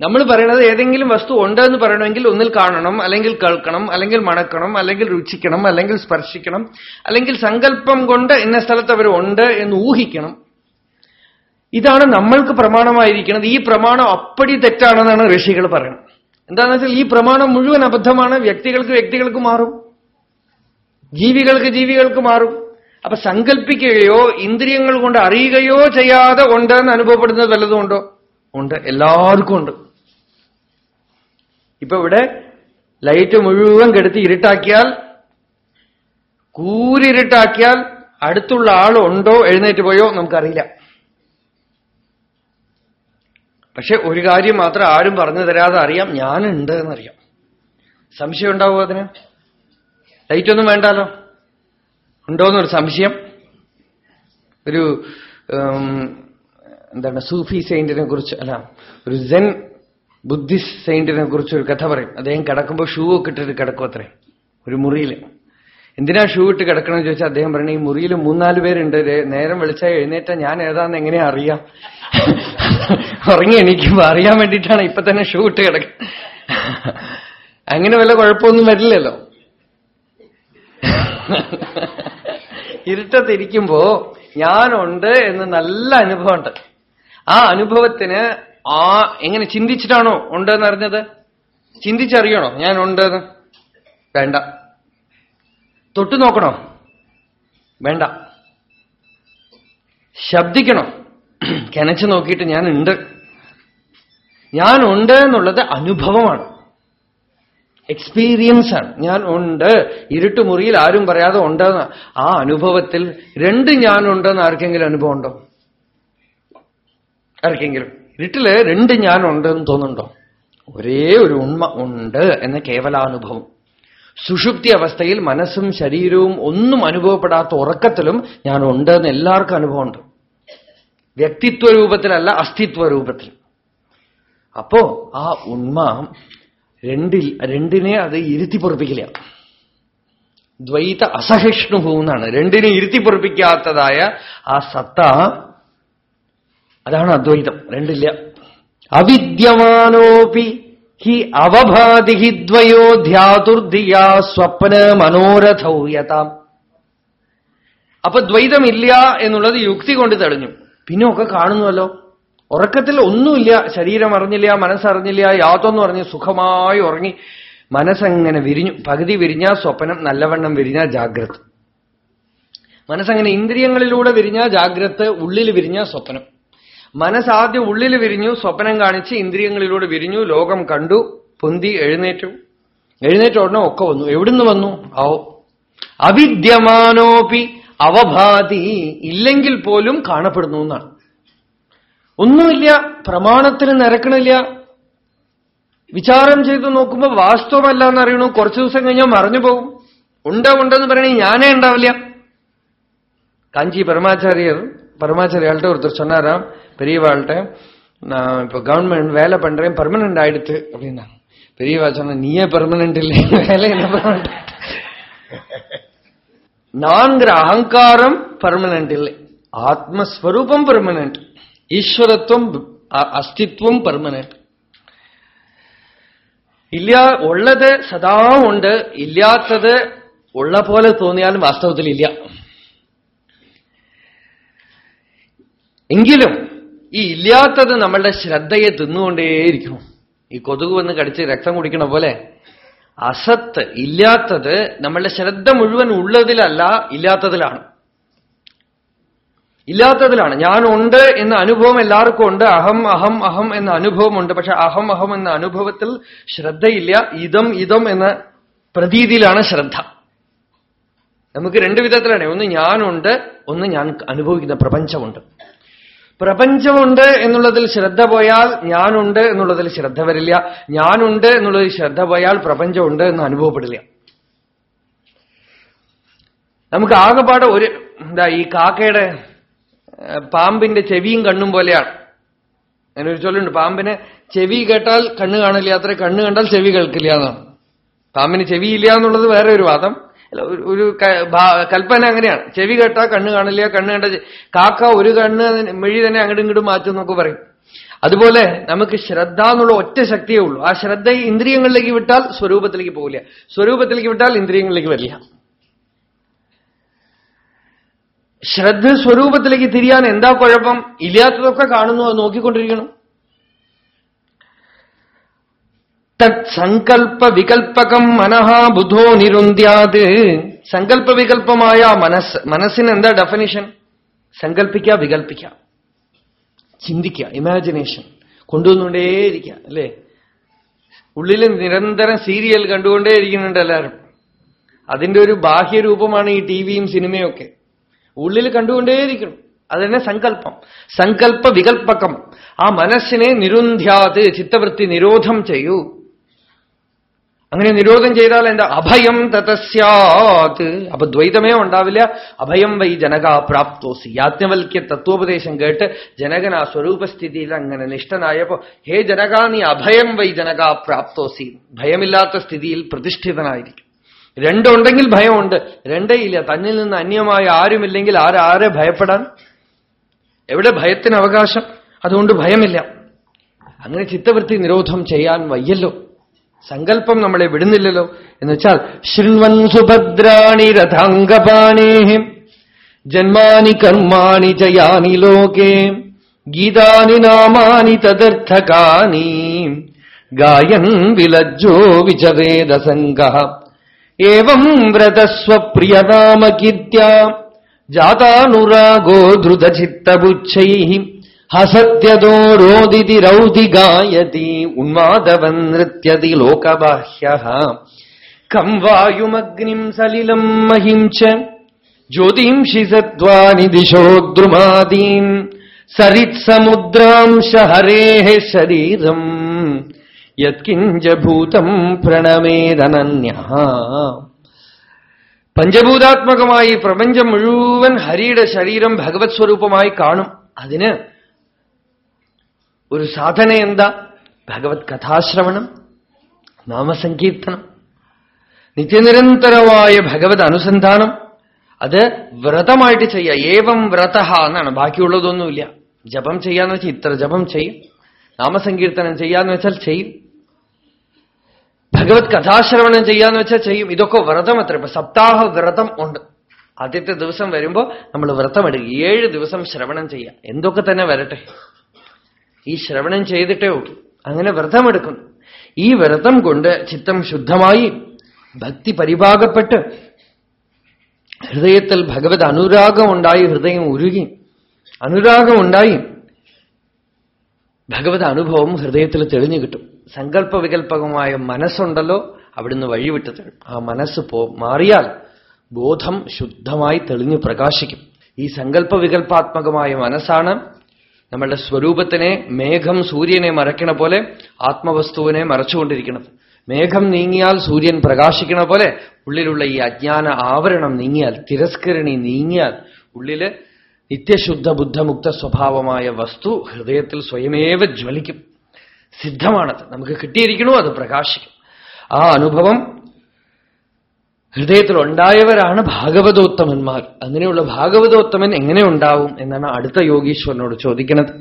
നമ്മൾ പറയണത് ഏതെങ്കിലും വസ്തു ഉണ്ട് എന്ന് പറയണമെങ്കിൽ ഒന്നിൽ കാണണം അല്ലെങ്കിൽ കേൾക്കണം അല്ലെങ്കിൽ മണക്കണം അല്ലെങ്കിൽ രുചിക്കണം അല്ലെങ്കിൽ സ്പർശിക്കണം അല്ലെങ്കിൽ സങ്കല്പം കൊണ്ട് ഇന്ന സ്ഥലത്ത് അവർ ഉണ്ട് എന്ന് ഊഹിക്കണം. ഇതാണ് നമ്മൾക്ക് പ്രമാണമായിരിക്കുന്നത്. ഈ പ്രമാണം അപ്പടി തെറ്റാണെന്നാണ് ഋഷികൾ പറയുന്നത്. എന്താണെന്ന് വെച്ചാൽ ഈ പ്രമാണം മുഴുവൻ അബദ്ധമാണ്. വ്യക്തികൾക്ക് വ്യക്തികൾക്ക് മാറും. ജീവികൾക്ക് ജീവികൾക്ക് മാറും. അപ്പൊ സങ്കല്പിക്കുകയോ ഇന്ദ്രിയങ്ങൾ കൊണ്ട് അറിയുകയോ ചെയ്യാതെ ഉണ്ടെന്ന് അനുഭവപ്പെടുന്നത് വല്ലതും ഉണ്ടോ? ഉണ്ട്. എല്ലാവർക്കും ഉണ്ട്. ഇപ്പൊ ഇവിടെ ലൈറ്റ് മുഴുവൻ കെടുത്തി ഇരുട്ടാക്കിയാൽ കൂരിരുട്ടാക്കിയാൽ അടുത്തുള്ള ആൾ ഉണ്ടോ എഴുന്നേറ്റ് പോയോ നമുക്കറിയില്ല. പക്ഷെ ഒരു കാര്യം മാത്രം ആരും പറഞ്ഞു തരാതെ അറിയാം. ഞാനുണ്ട് എന്നറിയാം. സംശയം ഉണ്ടാവുമോ അതിന്? ലൈറ്റൊന്നും വേണ്ടാലോ? ഉണ്ടോന്നൊരു സംശയം. ഒരു എന്താണ് സൂഫി സെയിന്റിനെ കുറിച്ച് അല്ല ഒരു സെൻ ബുദ്ധിസ്റ്റ് സെയിന്റിനെ കുറിച്ച് ഒരു കഥ പറയും. അദ്ദേഹം കിടക്കുമ്പോൾ ഷൂ ഒക്കെ ഇട്ടിട്ട് കിടക്കും അത്രേ ഒരു മുറിയിൽ എന്തിനാ ഷൂ ഇട്ട് കിടക്കണമെന്ന് ചോദിച്ചാൽ അദ്ദേഹം പറയണ ഈ മുറിയിൽ മൂന്നാൽ പേരുണ്ട് നേരം വിളിച്ചാൽ എഴുന്നേറ്റ ഞാൻ ഏതാന്ന് എങ്ങനെയാ അറിയാം? ഉറങ്ങി എണീക്കുമ്പോ അറിയാൻ വേണ്ടിയിട്ടാണ് ഇപ്പൊ തന്നെ ഷൂ ഇട്ട് കിടക്ക. അങ്ങനെ വല്ല കുഴപ്പമൊന്നും വരില്ലല്ലോ. ഇരുട്ടത്തിരിക്കുമ്പോ ഞാനുണ്ട് എന്ന് നല്ല അനുഭവമുണ്ട്. ആ അനുഭവത്തിന് ആ എങ്ങനെ ചിന്തിച്ചിട്ടാണോ ഉണ്ടെന്ന് അറിഞ്ഞത്? ചിന്തിച്ചറിയണോ? ഞാൻ ഉണ്ടെന്ന്? വേണ്ട. തൊട്ടു നോക്കണോ? വേണ്ട. ശബ്ദിക്കണോ? കിണച്ചു നോക്കിയിട്ട് ഞാൻ ഉണ്ട്. ഞാൻ ഉണ്ട് എന്നുള്ളത് അനുഭവമാണ്. എക്സ്പീരിയൻസ് ആണ്. ഞാൻ ഉണ്ട്. ഇരുട്ടുമുറിയിൽ ആരും പറയാതെ ഉണ്ടെന്ന്. ആ അനുഭവത്തിൽ രണ്ട് ഞാൻ ഞാനുണ്ടെന്ന് ആർക്കെങ്കിലും അനുഭവം ഉണ്ടോ ആർക്കെങ്കിലും ഇരുട്ടിൽ രണ്ട് ഞാൻ ഉണ്ട് എന്ന് തോന്നുന്നുണ്ടോ? ഒരേ ഒരു ഉണ്മ ഉണ്ട് എന്ന കേവലാനുഭവം. സുഷുപ്തി അവസ്ഥയിൽ മനസ്സും ശരീരവും ഒന്നും അനുഭവപ്പെടാത്ത ഉറക്കത്തിലും ഞാൻ ഉണ്ട് എന്ന് എല്ലാവർക്കും അനുഭവമുണ്ട്. വ്യക്തിത്വ രൂപത്തിലല്ല അസ്തിത്വ രൂപത്തിൽ. അപ്പോ ആ ഉണ്മ രണ്ടിൽ രണ്ടിനെ അത് ഇരുത്തി പൊറപ്പിക്കില്ല ദ്വൈത അസഹിഷ്ണുഭൂ എന്നാണ്. രണ്ടിനെ ഇരുത്തി പൊറപ്പിക്കാത്തതായ ആ സത്ത അതാണ് അദ്വൈതം. രണ്ടില്ല. അവിദ്യമാനോപി ഹി അവഭാതി ദ്വയോ ധ്യാതുർധിയാ സ്വപ്ന മനോരഥൗയതാം അപ്പൊ ദ്വൈതമില്ല എന്നുള്ളത് യുക്തി കൊണ്ട് തെളിഞ്ഞു പിന്നെ ഒക്കെ കാണുന്നുവല്ലോ. ഉറക്കത്തിൽ ഒന്നുമില്ല. ശരീരം അറിഞ്ഞില്ല മനസ്സറിഞ്ഞില്ല യാതൊന്നും അറിഞ്ഞ് സുഖമായി ഉറങ്ങി മനസ്സങ്ങനെ വിരിഞ്ഞു. പകുതി വിരിഞ്ഞാൽ സ്വപ്നം നല്ലവണ്ണം വിരിഞ്ഞ ജാഗ്രത്. മനസ്സങ്ങനെ ഇന്ദ്രിയങ്ങളിലൂടെ വിരിഞ്ഞ ജാഗ്രത് ഉള്ളിൽ വിരിഞ്ഞ സ്വപ്നം. മനസ്സാദ്യം ഉള്ളിൽ വിരിഞ്ഞു സ്വപ്നം കാണിച്ച് ഇന്ദ്രിയങ്ങളിലൂടെ വിരിഞ്ഞു ലോകം കണ്ടു പൊന്തി എഴുന്നേറ്റു. എഴുന്നേറ്റ ഉടനെ ഒക്കെ വന്നു. എവിടുന്ന് വന്നു? ഓ അവിദ്യമാനോപി അവഭാതി ഇല്ലെങ്കിൽ പോലും കാണപ്പെടുന്നു എന്നാണ്. ഒന്നുമില്ല പ്രമാണത്തിന് നിരക്കണില്ല. വിചാരം ചെയ്തു നോക്കുമ്പോൾ വാസ്തവമല്ല എന്നറിയണു. കുറച്ചു ദിവസം കഴിഞ്ഞാൽ മറഞ്ഞു പോകും. ഉണ്ടോ ഉണ്ടെന്ന് പറയണേ ഞാനേ ഉണ്ടാവില്ല. കാഞ്ചി പരമാചാര്യർ பரமாச்சாரியாள்கிட்ட ஒருத்தர் சொன்னாராம் பெரியவாள்கிட்ட நான் இப்போ கவர்மெண்ட் வேலை பண்ணுறேன் பர்மனெண்ட் ஆயிடுத்து அப்படின்னா பெரியவா சொன்ன நீயே பர்மனெண்ட் இல்லை வேலை என்ன பர்மனெண்ட் நான்கிற அகங்காரம் பர்மனெண்ட் இல்லை. ஆத்மஸ்வரூபம் பர்மனெண்ட் ஈஸ்வரத்துவம் அஸ்தித்வம் பர்மனெண்ட் இல்லையா உள்ளது சதா உண்டு இல்லாத்தது உள்ள போல தோணியாலும் வாஸ்தவத்தில் இல்லையா? എങ്കിലും ഈ ഇല്ലാത്തത് നമ്മളുടെ ശ്രദ്ധയെ തിന്നുകൊണ്ടേയിരിക്കും ഈ കൊതുക് വന്ന് കടിച്ച് രക്തം കുടിക്കണ പോലെ അസത്ത് ഇല്ലാത്തത് നമ്മളുടെ ശ്രദ്ധ മുഴുവൻ ഉള്ളതിലല്ല ഇല്ലാത്തതിലാണ്. ഇല്ലാത്തതിലാണ്. ഉണ്ട് എന്ന അനുഭവം എല്ലാവർക്കും ഉണ്ട്. അഹം അഹം അഹം എന്ന അനുഭവമുണ്ട്. പക്ഷെ അഹം അഹം എന്ന അനുഭവത്തിൽ ശ്രദ്ധയില്ല. ഇതം ഇതം എന്ന പ്രതീതിയിലാണ് ശ്രദ്ധ. നമുക്ക് രണ്ടു വിധത്തിലാണ്. ഒന്ന് ഞാനുണ്ട് ഒന്ന് ഞാൻ അനുഭവിക്കുന്ന പ്രപഞ്ചമുണ്ട്. പ്രപഞ്ചമുണ്ട് എന്നുള്ളതിൽ ശ്രദ്ധ പോയാൽ ഞാനുണ്ട് എന്നുള്ളതിൽ ശ്രദ്ധ വരില്ല. ഞാനുണ്ട് എന്നുള്ളതിൽ ശ്രദ്ധ പോയാൽ പ്രപഞ്ചമുണ്ട് എന്ന് അനുഭവപ്പെടില്ല. നമുക്ക് ആകെപ്പാടെ ഒരു എന്താ ഈ കാക്കയുടെ പാമ്പിന്റെ ചെവിയും കണ്ണും പോലെയാണ്. അങ്ങനെ ഒരു ചൊല്ലുണ്ട്. പാമ്പിനെ ചെവി കേട്ടാൽ കണ്ണ് കാണില്ല അത്ര കണ്ണ് കണ്ടാൽ ചെവി കേൾക്കില്ല എന്നാണ്. പാമ്പിന് ചെവിയില്ല എന്നുള്ളത് വേറെ ഒരു വാദം. ഒരു- കൽപ്പന അങ്ങനെയാണ്. ചെവി കേട്ടാ കണ്ണ് കാണില്ല കണ്ണ് കണ്ട കാക്ക ഒരു കണ്ണ് മെഴി തന്നെ അങ്ങോട്ടും ഇങ്ങോട്ടും മാറ്റും എന്നൊക്കെ പറയും. അതുപോലെ നമുക്ക് ശ്രദ്ധ എന്നുള്ള ഒറ്റ ശക്തിയേ ഉള്ളൂ. ആ ശ്രദ്ധ ഇന്ദ്രിയങ്ങളിലേക്ക് വിട്ടാൽ സ്വരൂപത്തിലേക്ക് പോകില്ല. സ്വരൂപത്തിലേക്ക് വിട്ടാൽ ഇന്ദ്രിയങ്ങളിലേക്ക് വരില്ല. ശ്രദ്ധ സ്വരൂപത്തിലേക്ക് തിരിയാൻ എന്താ കുഴപ്പം? ഇല്ലാത്തതൊക്കെ കാണുന്നു അത് നോക്കിക്കൊണ്ടിരിക്കണം. സങ്കല്പ വികൽപ്പകം മനഃ ബുധോ നിരുന്ധ്യാത്. സങ്കല്പ വികല്പമായ മനസ്സ് മനസ്സിന് എന്താ ഡെഫിനിഷൻ സങ്കല്പിക്കുക വികൽപ്പിക്കുക ചിന്തിക്കുക ഇമാജിനേഷൻ കൊണ്ടുവന്നുകൊണ്ടേയിരിക്കുക അല്ലേ? ഉള്ളിൽ നിരന്തരം സീരിയൽ കണ്ടുകൊണ്ടേ ഇരിക്കുന്നുണ്ട് എല്ലാവരും. അതിന്റെ ഒരു ബാഹ്യരൂപമാണ് ഈ ടി വിയും സിനിമയും ഒക്കെ. ഉള്ളിൽ കണ്ടുകൊണ്ടേയിരിക്കണം. അതന്നെ സങ്കല്പം സങ്കല്പ വികൽപ്പകം ആ മനസ്സിനെ നിരുന്ധ്യാത് ചിത്തവൃത്തി നിരോധം ചെയ്യൂ. അങ്ങനെ നിരോധം ചെയ്താൽ എന്താ? അഭയം തതസ്യാത് അപ്പൊ ദ്വൈതമേ ഉണ്ടാവില്ല. അഭയം വൈ ജനക പ്രാപ്തോസി. യാജ്ഞവൽക്യ തത്വോപദേശം കേട്ട് ജനകൻ ആ സ്വരൂപസ്ഥിതിയിൽ അങ്ങനെ നിഷ്ഠനായപ്പോ ഹേ ജനക നീ അഭയം വൈ ജനക പ്രാപ്തോസി. ഭയമില്ലാത്ത സ്ഥിതിയിൽ പ്രതിഷ്ഠിതനായിരിക്കും. രണ്ടുണ്ടെങ്കിൽ ഭയമുണ്ട്. രണ്ടേ ഇല്ല. തന്നിൽ നിന്ന് അന്യമായ ആരുമില്ലെങ്കിൽ ആരാരെ ഭയപ്പെടാൻ? എവിടെ ഭയത്തിന് അവകാശം? അതുകൊണ്ട് ഭയമില്ല. അങ്ങനെ ചിത്തവൃത്തി നിരോധം ചെയ്യാൻ വയ്യല്ലോ. സങ്കല്പം നമ്മളെ വിടുന്നില്ലല്ലോ എന്ന് വെച്ചാൽ ശൃൺവൻ സുഭദ്രാണി രഥാംഗപാണേ ജന്മാനി കർമാണി ജയാനി ലോകേ ഗീതാനി നാമാനി തദർത്ഥകാനി ഗായൻ വിലജ്ജോ വിചവേദസംഗ ഏവം വ്രതസ്വപ്രിയനാമകീർത്യ ജാതാനുരാഗോ ധൃതചിത്തബുച്ഛൈ ഹസത്യതോ രൗതി ഗായതി ഉന്മാദവൻ നൃത്യതി ലോകബാഹ്യ. കം വായുമഗ്നിം സലിലം മഹിം ച. ജ്യോതിംഷി സത്വാനി ദിശോദ്രുമാദീൻ സരിത്സമുദ്രാംശ ഹരേ ശരീരം. യത്കിഞ്ച ഭൂതം പ്രണമേദനന്യ. പഞ്ചഭൂതാത്മകമായി പ്രപഞ്ചം മുഴുവൻ ഹരിയുടെ ശരീരം ഭഗവത് സ്വരൂപമായി കാണും. അതിന് ഒരു സാധന എന്താ? ഭഗവത് കഥാശ്രവണം നാമസങ്കീർത്തനം നിത്യനിരന്തരമായ ഭഗവത് അനുസന്ധാനം അത് വ്രതമായിട്ട് ചെയ്യുക. ഏവം വ്രത എന്നാണ്. ബാക്കിയുള്ളതൊന്നുമില്ല. ജപം ചെയ്യാന്ന് വെച്ചാൽ ഇത്ര ജപം ചെയ്യും. നാമസങ്കീർത്തനം ചെയ്യാന്ന് വെച്ചാൽ ചെയ്യും. ഭഗവത് കഥാശ്രവണം ചെയ്യാന്ന് വെച്ചാൽ ചെയ്യും. ഇതൊക്കെ വ്രതം അത്ര. ഇപ്പൊ സപ്താഹ വ്രതം ഉണ്ട്. ആദ്യത്തെ ദിവസം വരുമ്പോ നമ്മൾ വ്രതമെടുക്കുക ഏഴ് ദിവസം ശ്രവണം ചെയ്യുക. എന്തൊക്കെ തന്നെ വരട്ടെ. ഈ ശ്രവണം ചെയ്തിട്ടേ ഉള്ളൂ. അങ്ങനെ വ്രതമെടുക്കുന്നു. ഈ വ്രതം കൊണ്ട് ചിത്തം ശുദ്ധമായി ഭക്തി പരിഭാഗപ്പെട്ട് ഹൃദയത്തിൽ ഭഗവത് അനുരാഗമുണ്ടായി ഹൃദയം ഉരുകി. അനുരാഗമുണ്ടായി ഭഗവത് അനുഭവം ഹൃദയത്തിൽ തെളിഞ്ഞു കിട്ടും. സങ്കല്പ വികല്പകമായ മനസ്സുണ്ടല്ലോ അവിടുന്ന് വഴിവിട്ട് തരും ആ മനസ്സ് പോ മാറിയാൽ ബോധം ശുദ്ധമായി തെളിഞ്ഞു പ്രകാശിക്കും. ഈ സങ്കല്പ വികല്പാത്മകമായ മനസ്സാണ് നമ്മളുടെ സ്വരൂപത്തിനെ മേഘം സൂര്യനെ മറയ്ക്കണ പോലെ ആത്മവസ്തുവിനെ മറച്ചുകൊണ്ടിരിക്കുന്നത്. മേഘം നീങ്ങിയാൽ സൂര്യൻ പ്രകാശിക്കണ പോലെ ഉള്ളിലുള്ള ഈ അജ്ഞാന ആവരണം നീങ്ങിയാൽ തിരസ്കരണി നീങ്ങിയാൽ ഉള്ളിൽ നിത്യശുദ്ധ ബുദ്ധമുക്ത സ്വഭാവമായ വസ്തു ഹൃദയത്തിൽ സ്വയമേവ ജ്വലിക്കും. സിദ്ധമാണത്. നമുക്ക് കിട്ടിയിരിക്കണോ അത് പ്രകാശിക്കും. ആ അനുഭവം ഹൃദയത്തിൽ ഉണ്ടായവരാണ് ഭാഗവതോത്തമന്മാർ. അങ്ങനെയുള്ള ഭാഗവതോത്തമൻ എങ്ങനെ ഉണ്ടാവും എന്നാണ് അടുത്ത യോഗീശ്വരനോട് ചോദിക്കുന്നത്.